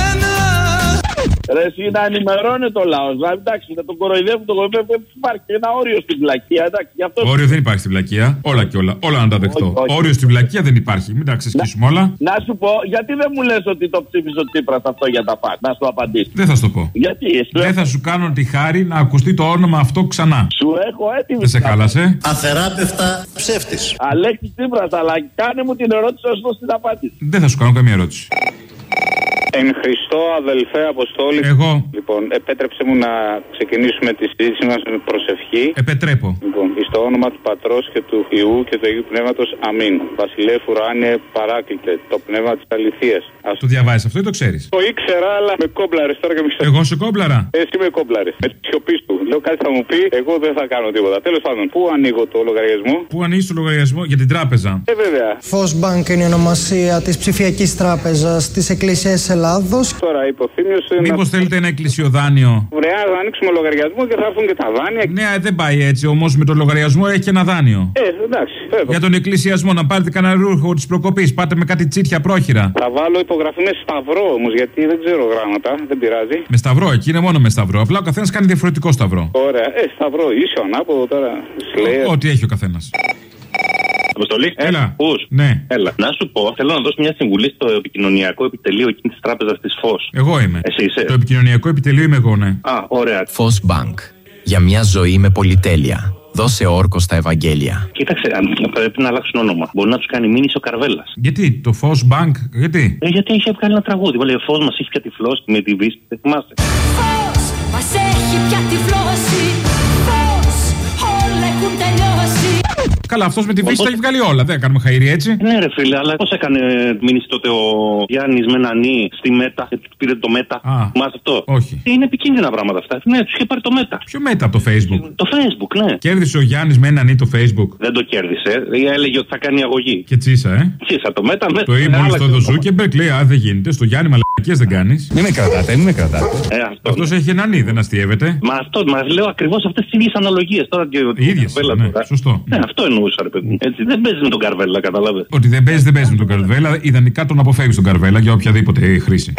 Ρε, εσύ να ενημερώνει το λαός. Δηλαδή, εντάξει, να τον κοροϊδεύουν, τον κοροϊδεύουν. Υπάρχει και ένα όριο στην πλακία. Εντάξει, γι' αυτό. Όριο δεν υπάρχει στην πλακία. Όλα και όλα. Όλα να τα δεχτώ. Όχι, όχι. Όριο στην πλακία δεν υπάρχει. Μην τα ξεσκίσουμε όλα. Να σου πω, γιατί δεν μου λες ότι το ψήφισε ο Τσίπρας αυτό για τα φαν. Να σου απαντήσω; Δεν θα σου το πω. Γιατί, εσύ Δεν θα σου κάνω τη χάρη να ακουστεί το όνομα αυτό ξανά. Σου έχω έτοιμη. Δεν σε κάλασε. Αθεράπευτα ψεύτης. Αλέξη Τσίπρας, αλλά κάνε μου την ερώτηση ώστε την απάντηση. Δεν θα σου κάνω καμία ερώτηση. Εν Χριστώ, αδελφέ Αποστόλη. Εγώ. Λοιπόν, επέτρεψε μου να ξεκινήσουμε τη συζήτηση μας με προσευχή. Επετρέπω. Λοιπόν, στο όνομα του Πατρός και του Υιού και του Αγίου Πνεύματος. Αμήν. Βασιλεύ Ουράνιε, παράκλητε. Το πνεύμα της αληθείας. Το διαβάζεις αυτό ή το ξέρεις; Το ήξερα, αλλά με κόμπλαρες τώρα και με ξέρει. Εγώ σε κόμπλαρα; Εσύ με κόμπλαρες. Με τη σιωπή του. Λέω κάτι θα μου πει, εγώ δεν θα κάνω τίποτα. Τέλος πάντων, πού ανοίγω το λογαριασμό; Πού ανοίγεις το λογαριασμό; Για την τράπεζα. Ε, βέβαια. Φωσμπάνκ είναι η ονομασία της ψηφιακής τράπεζας της Εκκλησίας Ελλάδος. Τώρα υποθύμιος. Μήπως θέλετε ένα εκκλησιοδάνειο; Ωραία, να ανοίξουμε λογαριασμό και θα έρθουν και τα δάνεια. Ναι, δεν πάει έτσι. Όμως με το λογαριασμό έχει και ένα δάνειο. Ε, εντάξει, βέβαια. Για τον εκκλησιασμό να πάρετε κανένα ρούχο της προκοπής. Πάτε με κάτι τσίτια πρόχειρα. Θα βάλω υπογραφή με σταυρό όμως, γιατί δεν ξέρω γράμματα, δεν πειράζει. Με σταυρό, εκεί είναι μόνο με σταυρό. Απλά ο καθένας κάνει διαφορετικό σταυρό. Ωραία, ε, σταυρό, ίσιο, ανάποδο τώρα. Σλέε. Ό,τι έχει ο καθένας. Αποστολή. Έλα. Ακούς; Ναι. Έλα. Να σου πω, θέλω να δώσω μια συμβουλή στο επικοινωνιακό επιτελείο εκείνης της τράπεζας της ΦΟΣ. Εγώ είμαι. Εσύ είσαι. Το επικοινωνιακό επιτελείο είμαι εγώ, ναι. Α, ωραία. Φως Bank. Για μια ζωή με πολυτέλεια. Δώσε όρκο στα Ευαγγέλια. Κοίταξε, αν- πρέπει να αλλάξουν όνομα. Μπορεί να τους κάνει μήνυση ο Καρβέλας. Γιατί, το Φως Bank, γιατί; Ε, γιατί είχε βγάλει ένα τραγούδι. Λέει, φως μας έχει πια τυφλώσει με τη βύση. Δεν θυμάστε. Μας έχει πια τυφλώσει Καλά, αυτός με τη βύση τα έχει βγάλει όλα. Δεν κάνουμε χαίρι έτσι. Ναι, ρε φίλε, αλλά πώς έκανε μήνυση τότε ο Γιάννης Μενανή στη ΜΕΤΑ, γιατί του πήρε το ΜΕΤΑ. Α. Θυμάστε αυτό; Όχι. Είναι επικίνδυνα πράγματα αυτά. Ναι, τους είχε πάρει το ΜΕΤΑ. Ποιο μέτα από το Facebook; Το Facebook, ναι. Κέρδισε ο Γιάννης με έναν ή το Facebook; Δεν το κέρδισε. Έλεγε ότι θα κάνει αγωγή. Και τσίσα, ε. Τσίσα το ΜΕΤΑ. Το ή μόλι το έδωσε Ζούκεμπερκ λέει Α, δεν γίνεται. Στο Γιάννη μαλακίες δεν κάνεις. Μην με κρατάτε, μην με κρατάτε. Ε, αυτό. Αυτός έχει έναν ή, δεν αστείευεται. Μα αυτό, μα λέω ακριβώς αυτές τις ίδιες αναλογίες τώρα και ο ίδιες, Καρβέλα ναι, τώρα. σωστό. Ναι, αυτό εννοούσα, ρε παιδί. μου. Έτσι, δεν παίζει με τον Καρβέλα, καταλάβες. Ότι δεν παίζει, δεν παίζει με τον Καρβέλα. Ιδανικά τον αποφεύγεις τον Καρβέλα για οποιαδήποτε χρήση.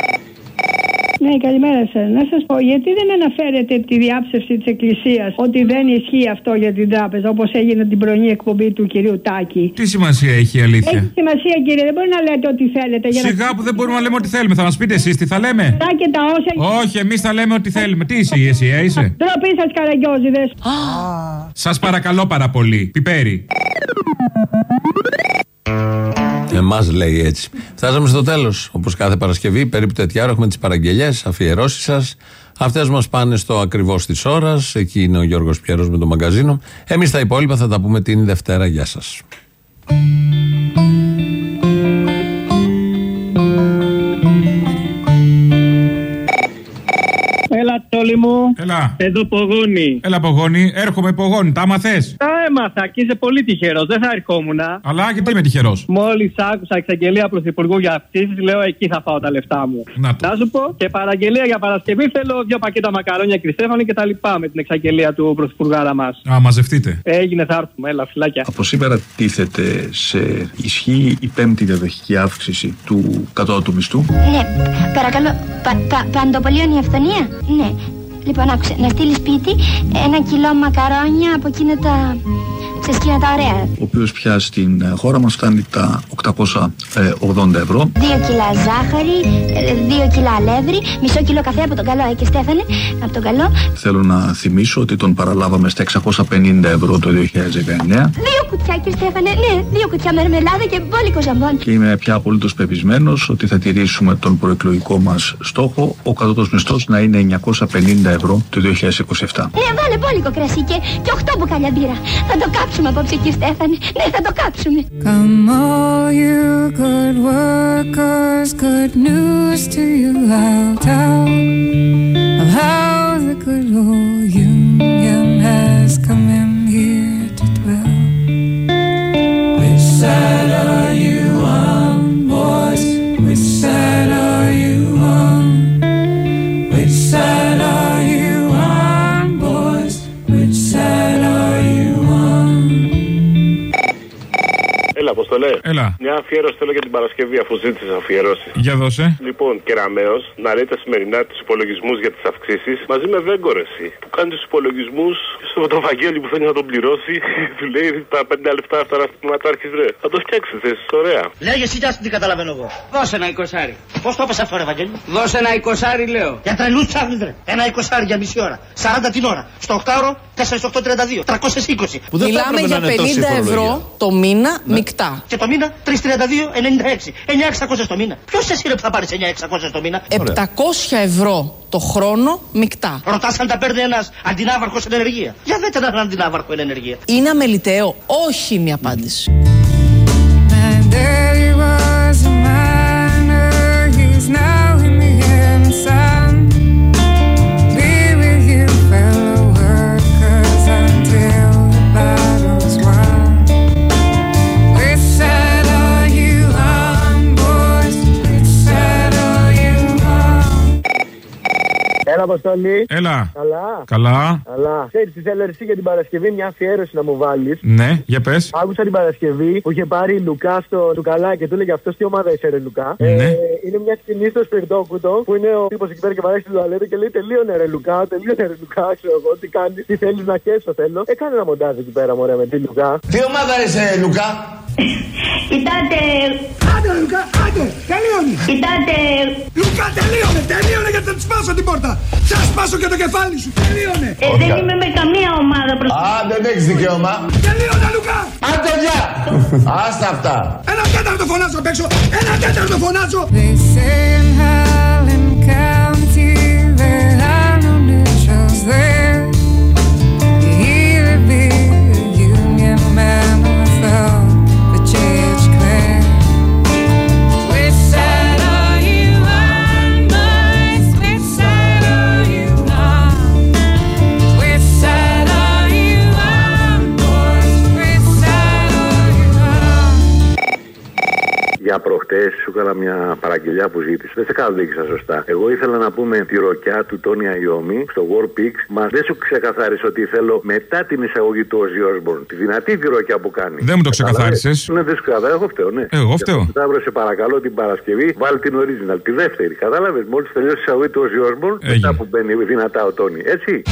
Ναι, καλημέρα σα. Να σας πω, γιατί δεν αναφέρετε τη διάψευση της Εκκλησίας ότι δεν ισχύει αυτό για την τράπεζα, όπως έγινε την πρωινή εκπομπή του κυρίου Τάκη; Τι σημασία έχει η αλήθεια; Έχει σημασία, κύριε, δεν μπορεί να λέτε ό,τι θέλετε. Για Σιγά που δεν μπορούμε να λέμε ό,τι θέλουμε. Θα μας πείτε εσείς τι θα λέμε; να... και τα όσα. Όχι, εμείς θα λέμε ό,τι θέλουμε. Τι είσαι, η εσύ, ε, είσαι; Ντροπή σας, καραγκιόζιδε. Σας παρακαλώ πάρα πολύ. Πιπέρι. Εμά λέει έτσι. Φτάσαμε στο τέλος. Όπως κάθε Παρασκευή, περίπου τέτοια ώρα έχουμε τις παραγγελίε, αφιερώσεις σας. Αυτές μας πάνε στο ακριβώς της ώρας. Εκεί είναι ο Γιώργος Πιέρος με το μαγκαζίνο. Εμείς τα υπόλοιπα θα τα πούμε την Δευτέρα. Γεια σας. Έλα, τόλι μου. Έλα. Εδώ πογόνι. Έλα, πογόνι. Έρχομαι, πογόνι. Τα άμαθε. Τα έμαθα και είσαι πολύ τυχερός. Δεν θα ερχόμουν. Αλλά γιατί είμαι τυχερός; Μόλις άκουσα εξαγγελία πρωθυπουργού για αυξήσει, λέω εκεί θα φάω τα λεφτά μου. Να, να σου πω και παραγγελία για Παρασκευή θέλω δύο πακέτα μακαρόνια κρυστέφανη και τα λοιπά με την εξαγγελία του πρωθυπουργάρα μας. Α, μαζευτείτε. Έγινε, θα έρθουμε. Έλα, φυλάκια. Από σήμερα τίθεται σε ισχύ η πέμπτη διαδοχική αύξηση του κατώτατου μισθού. Ναι, παρακαλώ, πα, πα, παντοπολίων η αυθονία. Ναι. Λοιπόν, άκουσε, να στείλεις σπίτι ένα κιλό μακαρόνια από εκείνα τα. Σε εκείνα τα ωραία. Ο οποίος πια στην ε, χώρα μας φτάνει τα 880 ευρώ. Δύο κιλά ζάχαρη, ε, δύο κιλά αλεύρι, μισό κιλό καφέ από τον καλό, ε, και Στέφανε, από τον καλό. Θέλω να θυμίσω ότι τον παραλάβαμε στα 650 ευρώ το 2019 Δύο κουτιά, κύριε Στέφανε, ναι, δύο κουτιά μερμελάδα και μπόλικο ζαμπόν. και είμαι πια απολύτως πεπισμένος ότι θα τηρήσουμε τον προεκλογικό μας στόχο ο κατώτατος μισθός να είναι 950 ευρώ το 2027. Ναι, βάλε μπόλικο κρασί και, και οχτώ μπουκάλια μπύρα. Θα το κάψουμε απόψε, κύριε Στέφανε. Ναι, θα το κάψουμε. Come all you good workers, good news to you I'll tell of how the good old union has come in here to dwell. Which side are you Έλα, Αποστολέ. Έλα. Μια αφιέρωση θέλω για την Παρασκευή, αφού ζήτησες αφιέρωση. Για δώσε. Λοιπόν, κεραμαίο να λέει τα σημερινά τους υπολογισμούς για τις αυξήσεις μαζί με Βέγκορεση που κάνει τους υπολογισμούς στο το Βαγγέλη που θέλει να τον πληρώσει. του λέει τα 50 λεπτά αυτά να στηματάρχη βρε. Θα το φτιάξετε, ωραία. Λέγε εσύ, τι δεν καταλαβαίνω εγώ. Δώσε ένα εικοσάρι. Πώς το έπεσε αυτό, ρε Βαγγέλη; Δώσε ένα εικοσάρι, λέω. Για τρελούς ψάχνεις, ρε. Ένα εικοσάρι για μισή ώρα. 40 την ώρα. Στο 8 ώρο 4 στο 8 32. 320. Μιλάμε για 50 ευρώ το μήνα μεικτά. Και το μήνα 332 96. 9.600 το μήνα. Ποιος εσύ είναι που θα πάρεις 9.600 το μήνα; 700 ευρώ το χρόνο μεικτά. Ρωτάς αν τα παίρνει ένας αντινάβαρχος εν ενεργεία. Για δείτε έναν αντινάβαρχο εν ενεργεία. Είναι αμεληταίο. Όχι είναι η απάντηση. My daddy was a miner, Έλα, Αποστολή. Έλα. Καλά. Καλά. Καλά. Ξέρεις, τι θέλω εσύ για την Παρασκευή μια αφιέρωση να μου βάλεις. Ναι, για πες. Άκουσα την Παρασκευή που είχε πάρει η Λουκά στο Λουκαλά και του έλεγε αυτός τι ομάδα είσαι, ρε Λουκά; Ναι. Ε, είναι μια σκηνή στο Σπιρτόκουτο που είναι ο τύπος εκεί πέρα και παρέχει την τουαλέτα και λέει Τελείωνε ρε Λουκά, τελείωνε ρε Λουκά. Ξέρω εγώ τι κάνεις, τι θέλεις να χέσω θέλω. Έκανε ένα μοντάζ εκεί πέρα μωρέ με τη Λουκά. Τι ομάδα είσαι, Λουκά; Κοιτάτε. Άντε, ρε, Λουκά, άντε, τελείωνε. Κοιτάτε. Λουκά, τελείωνε, τελείωνε γιατί θα της σπάσω την πόρτα. Θα σπάσω και το κεφάλι σου, τελείωνε. Ε, δεν είμαι με καμία ομάδα προς Α, δεν έχεις δικαίωμα. Τελείωνε, Λουκά. Άντε, γεια. Άστα αυτά. Ένα τέταρτο φωνάζω απ' έξω. Ένα τέταρτο φωνάζω. They say Για προχτές σου έκανα μια παραγγελιά που ζήτησε. Δεν σε καταδίκησα σωστά. Εγώ ήθελα να πούμε τη ροκιά του Τόνι Αϊόμι στο War Pix. Μα δεν σου ξεκαθάρισε ότι θέλω μετά την εισαγωγή του Ozzy Osbourne. Τη δυνατή τη ροκιά που κάνει. Δεν μου το ξεκαθάρισες. Ναι, δεν σου ξεκαθάρισα. Εγώ φταίω, ναι. Εγώ φταίω. Και Σταύρο, σε παρακαλώ την Παρασκευή, βάλει την original, τη δεύτερη. Κατάλαβες; Μόλις τελειώσει η εισαγωγή του Ozzy Osbourne, μετά που μπαίνει δυνατά ο Τόνι. Έτσι.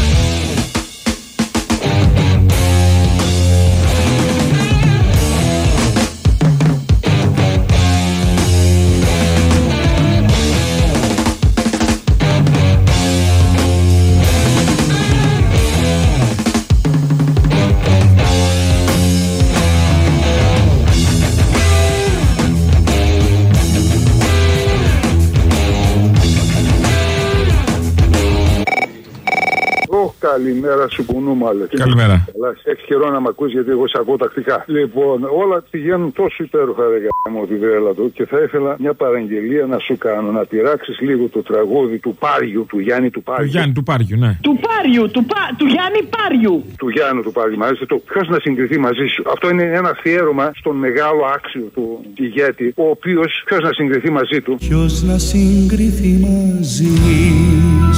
Καλημέρα σου κουνούμαλε. Καλημέρα. Καλά, έχει καιρό να με ακούσει γιατί εγώ σε ακούω τακτικά. Λοιπόν, όλα πηγαίνουν τόσο υπέροχα, ρε γάμο, τη δέλα του και θα ήθελα μια παραγγελία να σου κάνω. Να πειράξεις λίγο το τραγούδι του Πάριου, του Γιάννη του Του Πάριου. Γιάννη του Πάριου, ναι. Του Πάριου, του, πα, του Γιάννη Πάριου. Του Γιάννου του Πάριου, μάλιστα. Το ποιο να συγκριθεί μαζί σου. Αυτό είναι ένα αφιέρωμα στον μεγάλο άξιο του ηγέτη, ο οποίος ποιο να συγκριθεί μαζί του. Ποιος να συγκριθεί μαζί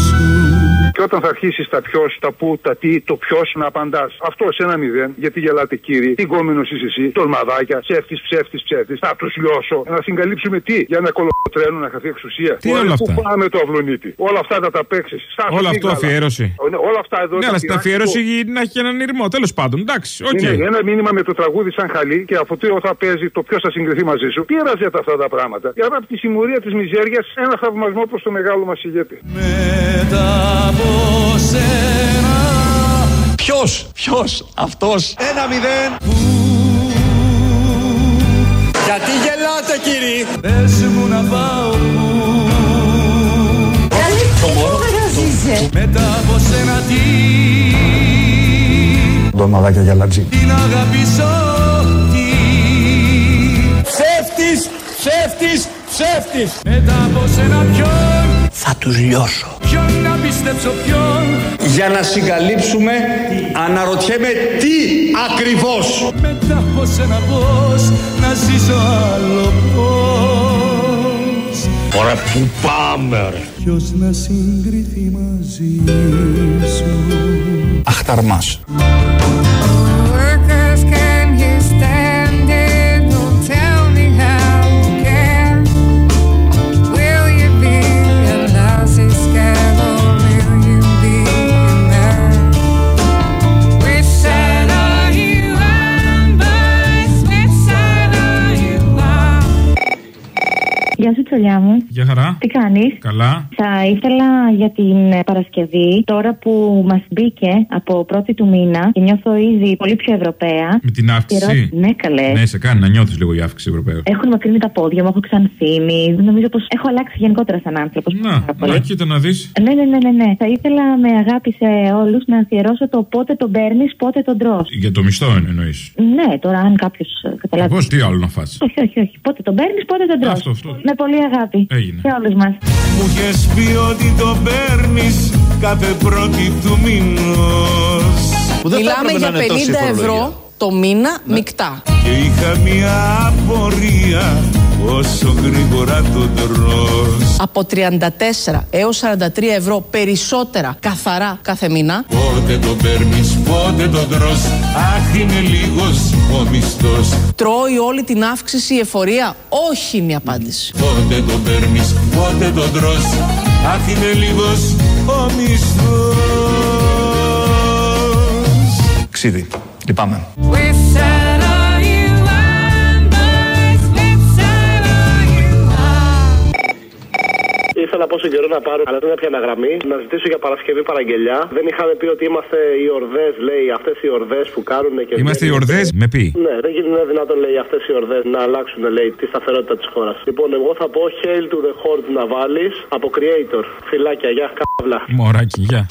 σου; Και όταν θα αρχίσεις τα ποιο, τα που, τα τι, το ποιος να απαντάς. Αυτό σε ένα μηδέν, γιατί γελάτε κύριοι, τι γκόμενος είσαι εσύ, τολμαδάκια, ψεύτης, ψεύτης, ψεύτης. Θα του λιώσω. Να συγκαλύψουμε τι, για ένα κολοτρένο να χαθεί εξουσία. Τι όλα Πού αυτά; πάμε το αυλονίτη; Όλα αυτά θα τα παίξεις. Όλο αυτό αφιέρωση. Όλα αυτά εδώ Ναι, τα αλλά στην πειράξει αφιέρωση το- να έχει και έναν ήρμο. Τέλος πάντων, εντάξει, οκ. Είναι ένα μήνυμα με το τραγούδι σαν χαλί και αφού τι θα παίζει το ποιος θα συγκριθεί μαζί σου. Τι εραζέται αυτά τα πράγματα. Για από τη συμμορία της μιζέριας ένα θαυμασμό προς το μεγάλο μας ηγέτη. Μετά από σένα Ποιος, ποιος, αυτός. Ένα μηδέν Γιατί γελάτε κύριοι. Πες μου να πάω Μετά από σένα τι; Ντολμαδάκια για λατζί. Την αγαπήσω τι; Ψεύτης, ψεύτης, ψεύτης. Μετά από σένα ποιον Θα τους λιώσω. Ποιον να πιστέψω ποιον Για να συγκαλύψουμε, αναρωτιέμαι τι ακριβώς. Μετά από σένα πώς Να ζήσω άλλο πώς Ωραία, πού πάμε ρε. Ποιος να συγκριθεί μαζί σου Αχταρμάς. Γεια σου, τσολιά μου. Γεια χαρά. Τι κάνεις; Καλά. Θα ήθελα για την ε, Παρασκευή, τώρα που μας μπήκε από πρώτη του μήνα και νιώθω ήδη πολύ πιο Ευρωπαία. Με την αύξηση; Καιρό- Ναι, καλέ. Ναι, σε κάνει να νιώθεις λίγο η αύξηση Ευρωπαίου. Έχουν μακρύνει τα πόδια μου, έχω ξανθύνει. Νομίζω πως έχω αλλάξει γενικότερα σαν άνθρωπος. Να, να, κοίτα να δεις. Ναι, ναι, ναι, ναι, ναι. Θα ήθελα με αγάπη σε όλους να αφιερώσω το πότε τον παίρνεις, πότε τον τρώ. Για το μισθό εννοείς. Ναι, τώρα αν κάποιος καταλάβει. Πώ, τι άλλο να φας. Όχι, όχι, όχι. Πότε τον παίρνεις, πότε τον τρώ. Αυτό, αυτό. Με πολύ αγάπη. Έγινε. Σε όλους μας. Μου είχες πει ότι το παίρνεις κάθε πρώτη του μήνος Μιλάμε για 50 ευρώ το μήνα μεικτά. Και είχα μια απορία όσο γρήγορα το τρως Από 34 έως 43 ευρώ περισσότερα καθαρά κάθε μήνα. Πότε το παίρνεις, πότε το τρως Αχ είναι λίγος ο μισθός Τρώει όλη την αύξηση η εφορία. Όχι είναι η απάντηση. Πότε το παίρνεις, πότε το τρως Αχ είναι λίγος ο μισθός Ξίδι. Λυπάμαι. Which Ήθελα πόσο καιρό να πάρω, αλλά δεν έπιανα γραμμή. Να ζητήσω για Παρασκευή παραγγελιά. Δεν είχαμε πει ότι είμαστε οι ορδές, λέει, αυτές οι ορδές που κάνουν και. Είμαστε οι ορδές με πει. Ναι, δεν είναι δυνατόν, λέει, αυτές οι ορδές να αλλάξουν, λέει, τη σταθερότητα της χώρας. Λοιπόν, εγώ θα πω Hail to the Horde να βάλεις από Creator. Φιλάκια, γεια, καύλα. Μωράκι, γεια.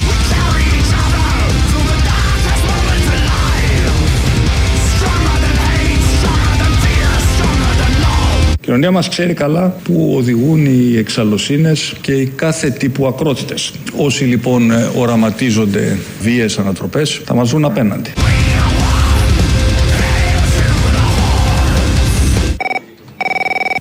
Κοινωνία μας ξέρει καλά που οδηγούν οι εξαλλοσύνες και οι κάθε τύπου ακρότητες. Όσοι λοιπόν ε, οραματίζονται βίες ανατροπές θα μας βρουν απέναντι.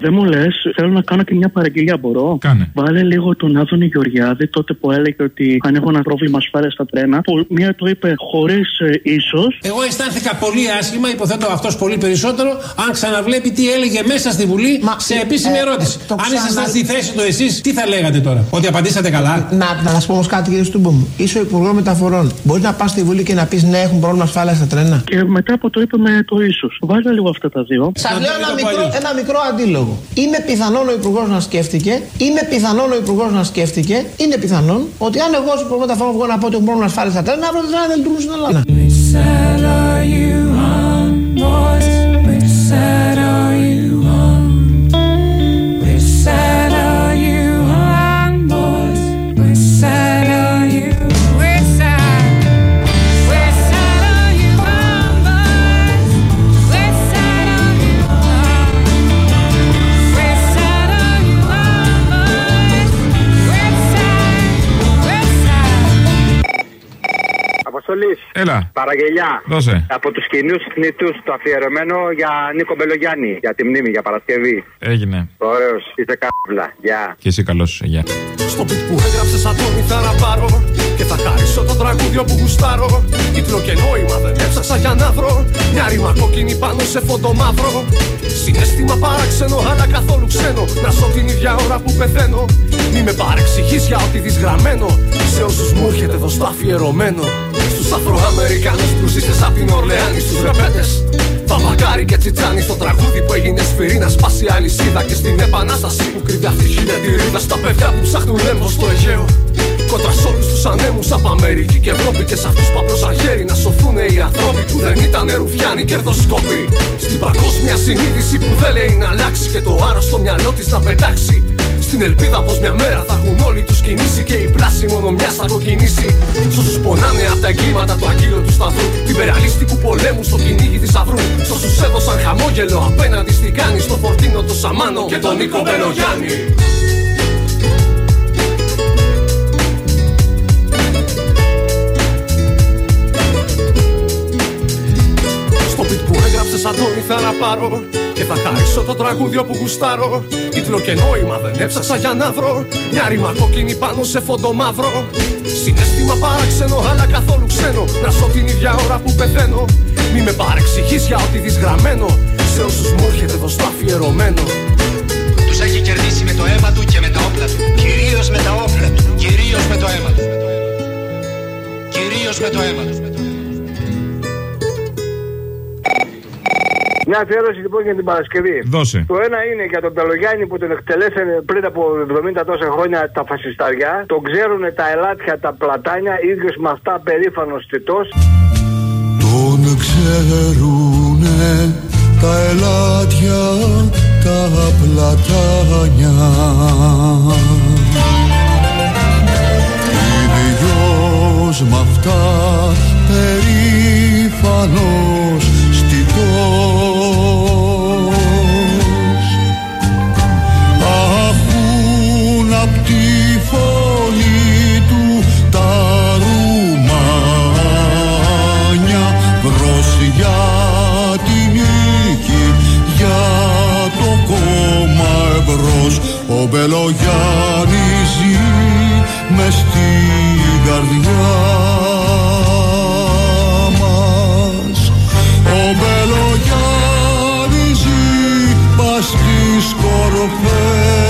Δεν μου λες, θέλω να κάνω και μια παραγγελία, μπορώ; Κάνε. Βάλε λίγο τον Άδωνη Γεωργιάδη τότε που έλεγε ότι αν έχω ένα πρόβλημα ασφάλειας στα τρένα. Που μία το είπε χωρίς ίσως. Εγώ αισθάνθηκα πολύ άσχημα, υποθέτω αυτός πολύ περισσότερο, αν ξαναβλέπει τι έλεγε μέσα στη Βουλή σε επίσημη ε, ερώτηση. το αν ξανα- ήσασταν στη θέση του εσείς, τι θα λέγατε τώρα, Ότι απαντήσατε καλά; Να, να σα πω όμως κάτι, κύριε Στούμπο μου. Είσαι ο Υπουργός Μεταφορών. Μπορεί να πας στη Βουλή και να πεις ναι, έχουν πρόβλημα ασφάλεια στα τρένα. Και μετά που το είπε με το ίσως. Βάλε λίγο αυτά τα δύο. Σας λέω ένα μικρό, ένα μικρό αντίλογο. Είναι πιθανόν ο Υπουργός να σκέφτηκε, είναι πιθανόν ο Υπουργός να σκέφτηκε, είναι πιθανόν ότι αν εγώ ως Υπουργός Μεταφορών βγω να πω ότι έχουν πρόβλημα ασφάλεια στα τρένα, αύριο τα τρένα δεν λειτουργούν στην Ελλάδα. Αποστολής. Έλα. Παραγγελιά. Δώσε. Από τους κοινούς θνητούς το αφιερωμένο για Νίκο Μπελογιάννη. Για τη μνήμη, για Παρασκευή. Έγινε. Ωραίος. Είστε κάβλα. Γεια. Και εσύ καλό. Γεια. Στο beat που έγραψες Αντώνη θα ραπάρω Και θα χαρίσω το τραγούδιο που γουστάρω Τίτλο και νόημα δεν έψαξα για να βρω Μια ρήμα κόκκινη πάνω σε φόντο μαύρο Συνέστημα παράξενο αλλά καθόλου ξένο Να ζω την ίδια ώρα που πεθαίνω Μη με παρεξηγείς για ό,τι δεις γραμμένο Σε όσους μου έρχεται εδώ στο αφιερωμένο Στους Αφροαμερικάνους που ζήσες απ' την Ορλεάνη Στους ρεπέτες Παπακάρι και τσιτσάνι στο τραγούδι που έγινε σφυρί να σπάσει αλυσίδα Και στην επανάσταση που κρύβει αυτή η χιλιατηρίδα. Στα παιδιά που ψάχνουν έμβο στο Αιγαίο Κόντρα σ' όλους τους ανέμους από Αμερική και Ευρώπη Και σ' αυτούς που απλώς αγέρι να σωθούνε οι ανθρώποι Που δεν ήταν ρουφιάνοι κερδοσκόποι. Στην παγκόσμια συνείδηση που δεν λέει να αλλάξει Και το άρρωστο μυαλό της να πετάξει στην ελπίδα πως μια μέρα θα έχουν όλοι τους κινήσει Και η πλάση μόνο μιας θα κοκκινήσει. Σ' όσους πονάνε από τα εγκλήματα του αγγείλου τους σταυρού Την περαλίστικου πολέμου στο κυνήγι θησαυρού Σ' όσους έδωσαν χαμόγελο απέναντι στη κάνει Στο φορτίνο το Σαμάνο και τον Νίκο Μπελογιάννη. Στο beat που έγραψες Αντώνη θα ραπάρω Και θα χαρίσω το τραγούδιο που γουστάρω Τίτλο και νόημα δεν έψαξα για να βρω Μια ρήμα κόκκινη πάνω σε φόντο μαύρο Συνέστημα παράξενο αλλά καθόλου ξένο Να ζω την ίδια ώρα που πεθαίνω Μη με παρεξηγείς για ό,τι δεις γραμμένο Σε όσους μου έρχεται εδώ στο αφιερωμένο Τους έχει κερδίσει με το αίμα του και με τα όπλα του. Κυρίως με τα όπλα του. Κυρίως με το αίμα του. Κυρίως με το αίμα του. Μια αφιέρωση λοιπόν για την Παρασκευή. Δώσε. Το ένα είναι για τον Πελογιάννη που τον εκτελέσανε πριν από 70 τόσα χρόνια τα φασισταριά. Τον ξέρουν τα ελάτια, τα πλατάνια, ίδιος με αυτά περήφανος τιτός. Τον ξέρουνε τα ελάτια, τα πλατάνια Ίδιος μ' αυτά περήφανος στιτός φωνή του τα ρουμάνια μπρος για τη νίκη, για το κόμμα εμπρός. Ο Μπελογιάννης ζει μες στην καρδιά μας. Ο Μπελογιάννης ζει πας στις κορφές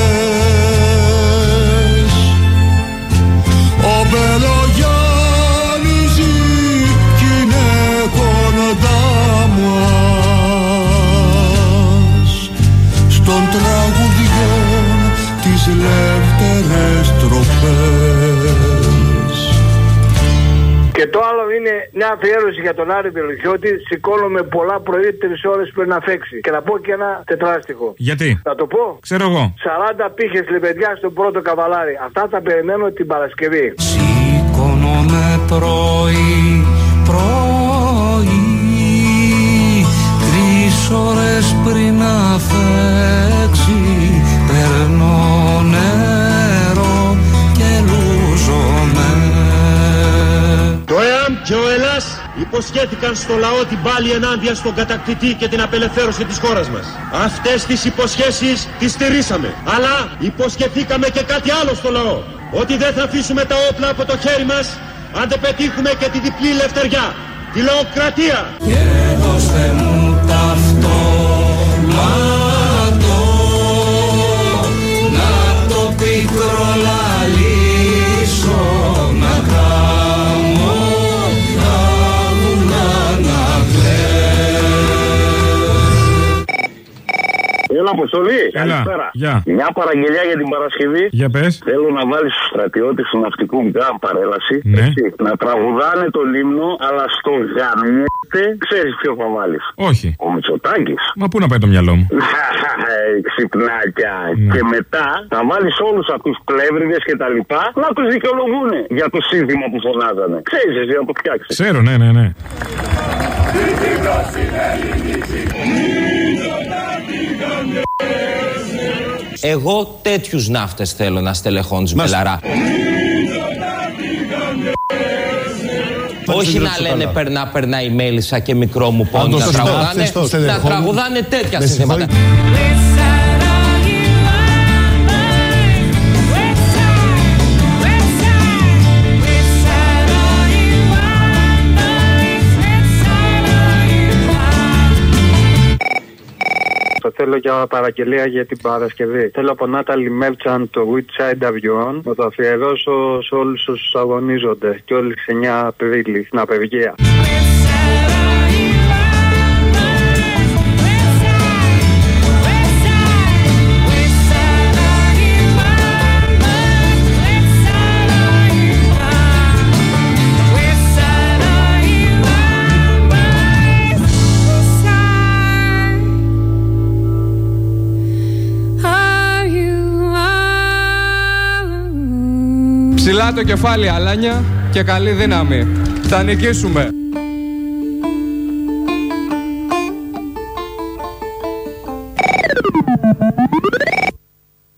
Και το άλλο είναι μια αφιέρωση για τον Άρη Πελοχιώτη. Σηκώνομαι πολλά πρωί τρεις ώρες πριν να φέξει. Και να πω και ένα τετράστιχο. Γιατί; Θα το πω. Ξέρω εγώ. 40 πύχες λεπαιδιά στον πρώτο καβαλάρι. Αυτά τα περιμένω την Παρασκευή. Σηκώνομαι πρωί, πρωί Τρεις ώρες πριν να φέξει Παίρνω και λούζομαι Το ΕΑΜ και ο ΕΛΑΣ υποσχέθηκαν στο λαό την πάλη ενάντια στον κατακτητή και την απελευθέρωση της χώρας μας. Αυτές τις υποσχέσεις τις στηρίσαμε. Αλλά υποσχεθήκαμε και κάτι άλλο στο λαό. Ότι δεν θα αφήσουμε τα όπλα από το χέρι μας αν δεν πετύχουμε και τη διπλή ελευθεριά. Τη λαοκρατία. Και δώστε μου ταυτόματο να το πικρό Έλα, Αποστολή. Έλα. Καλησπέρα. Γεια. Μια παραγγελιά για την Παρασκευή. Για πες. Θέλω να βάλεις στους στρατιώτες του ναυτικού γκάμ παρέλαση. Ναι. έτσι, να τραγουδάνε το λίμνο, αλλά στο γαμιέται, ξέρεις ποιο θα βάλεις. Όχι. Ο Μητσοτάκης. Μα πού να πάει το μυαλό μου; Ξυπνάκια. Ναι. Και μετά θα βάλεις όλους αυτούς του πλεύριδες και τα λοιπά να τους δικαιολογούν για το σύνθημα που φωνάζανε. Ξέρεις εσύ να το φτιάξεις. Ξέρω, ναι, ναι, ναι. Εγώ τέτοιους ναύτες θέλω να στελεχώνουν Μπελαρά. Όχι να λένε περνά, περνά η μέλισσα και μικρό μου πόνι Όντως, να σωστά, τραγουδάνε, αυτό να στελεχώνουν. τραγουδάνε τέτοια Με συνθήματα. Θέλω για παραγγελία για την Παρασκευή. Θέλω από Νάταλι Μέρτσαν το Which Side Are You On. Να το αφιερώσω σε όλους όσους αγωνίζονται και όλη τι 9 Απρίλη στην απεργία. Ψηλά το κεφάλι αλάνια και καλή δύναμη. Θα νικήσουμε.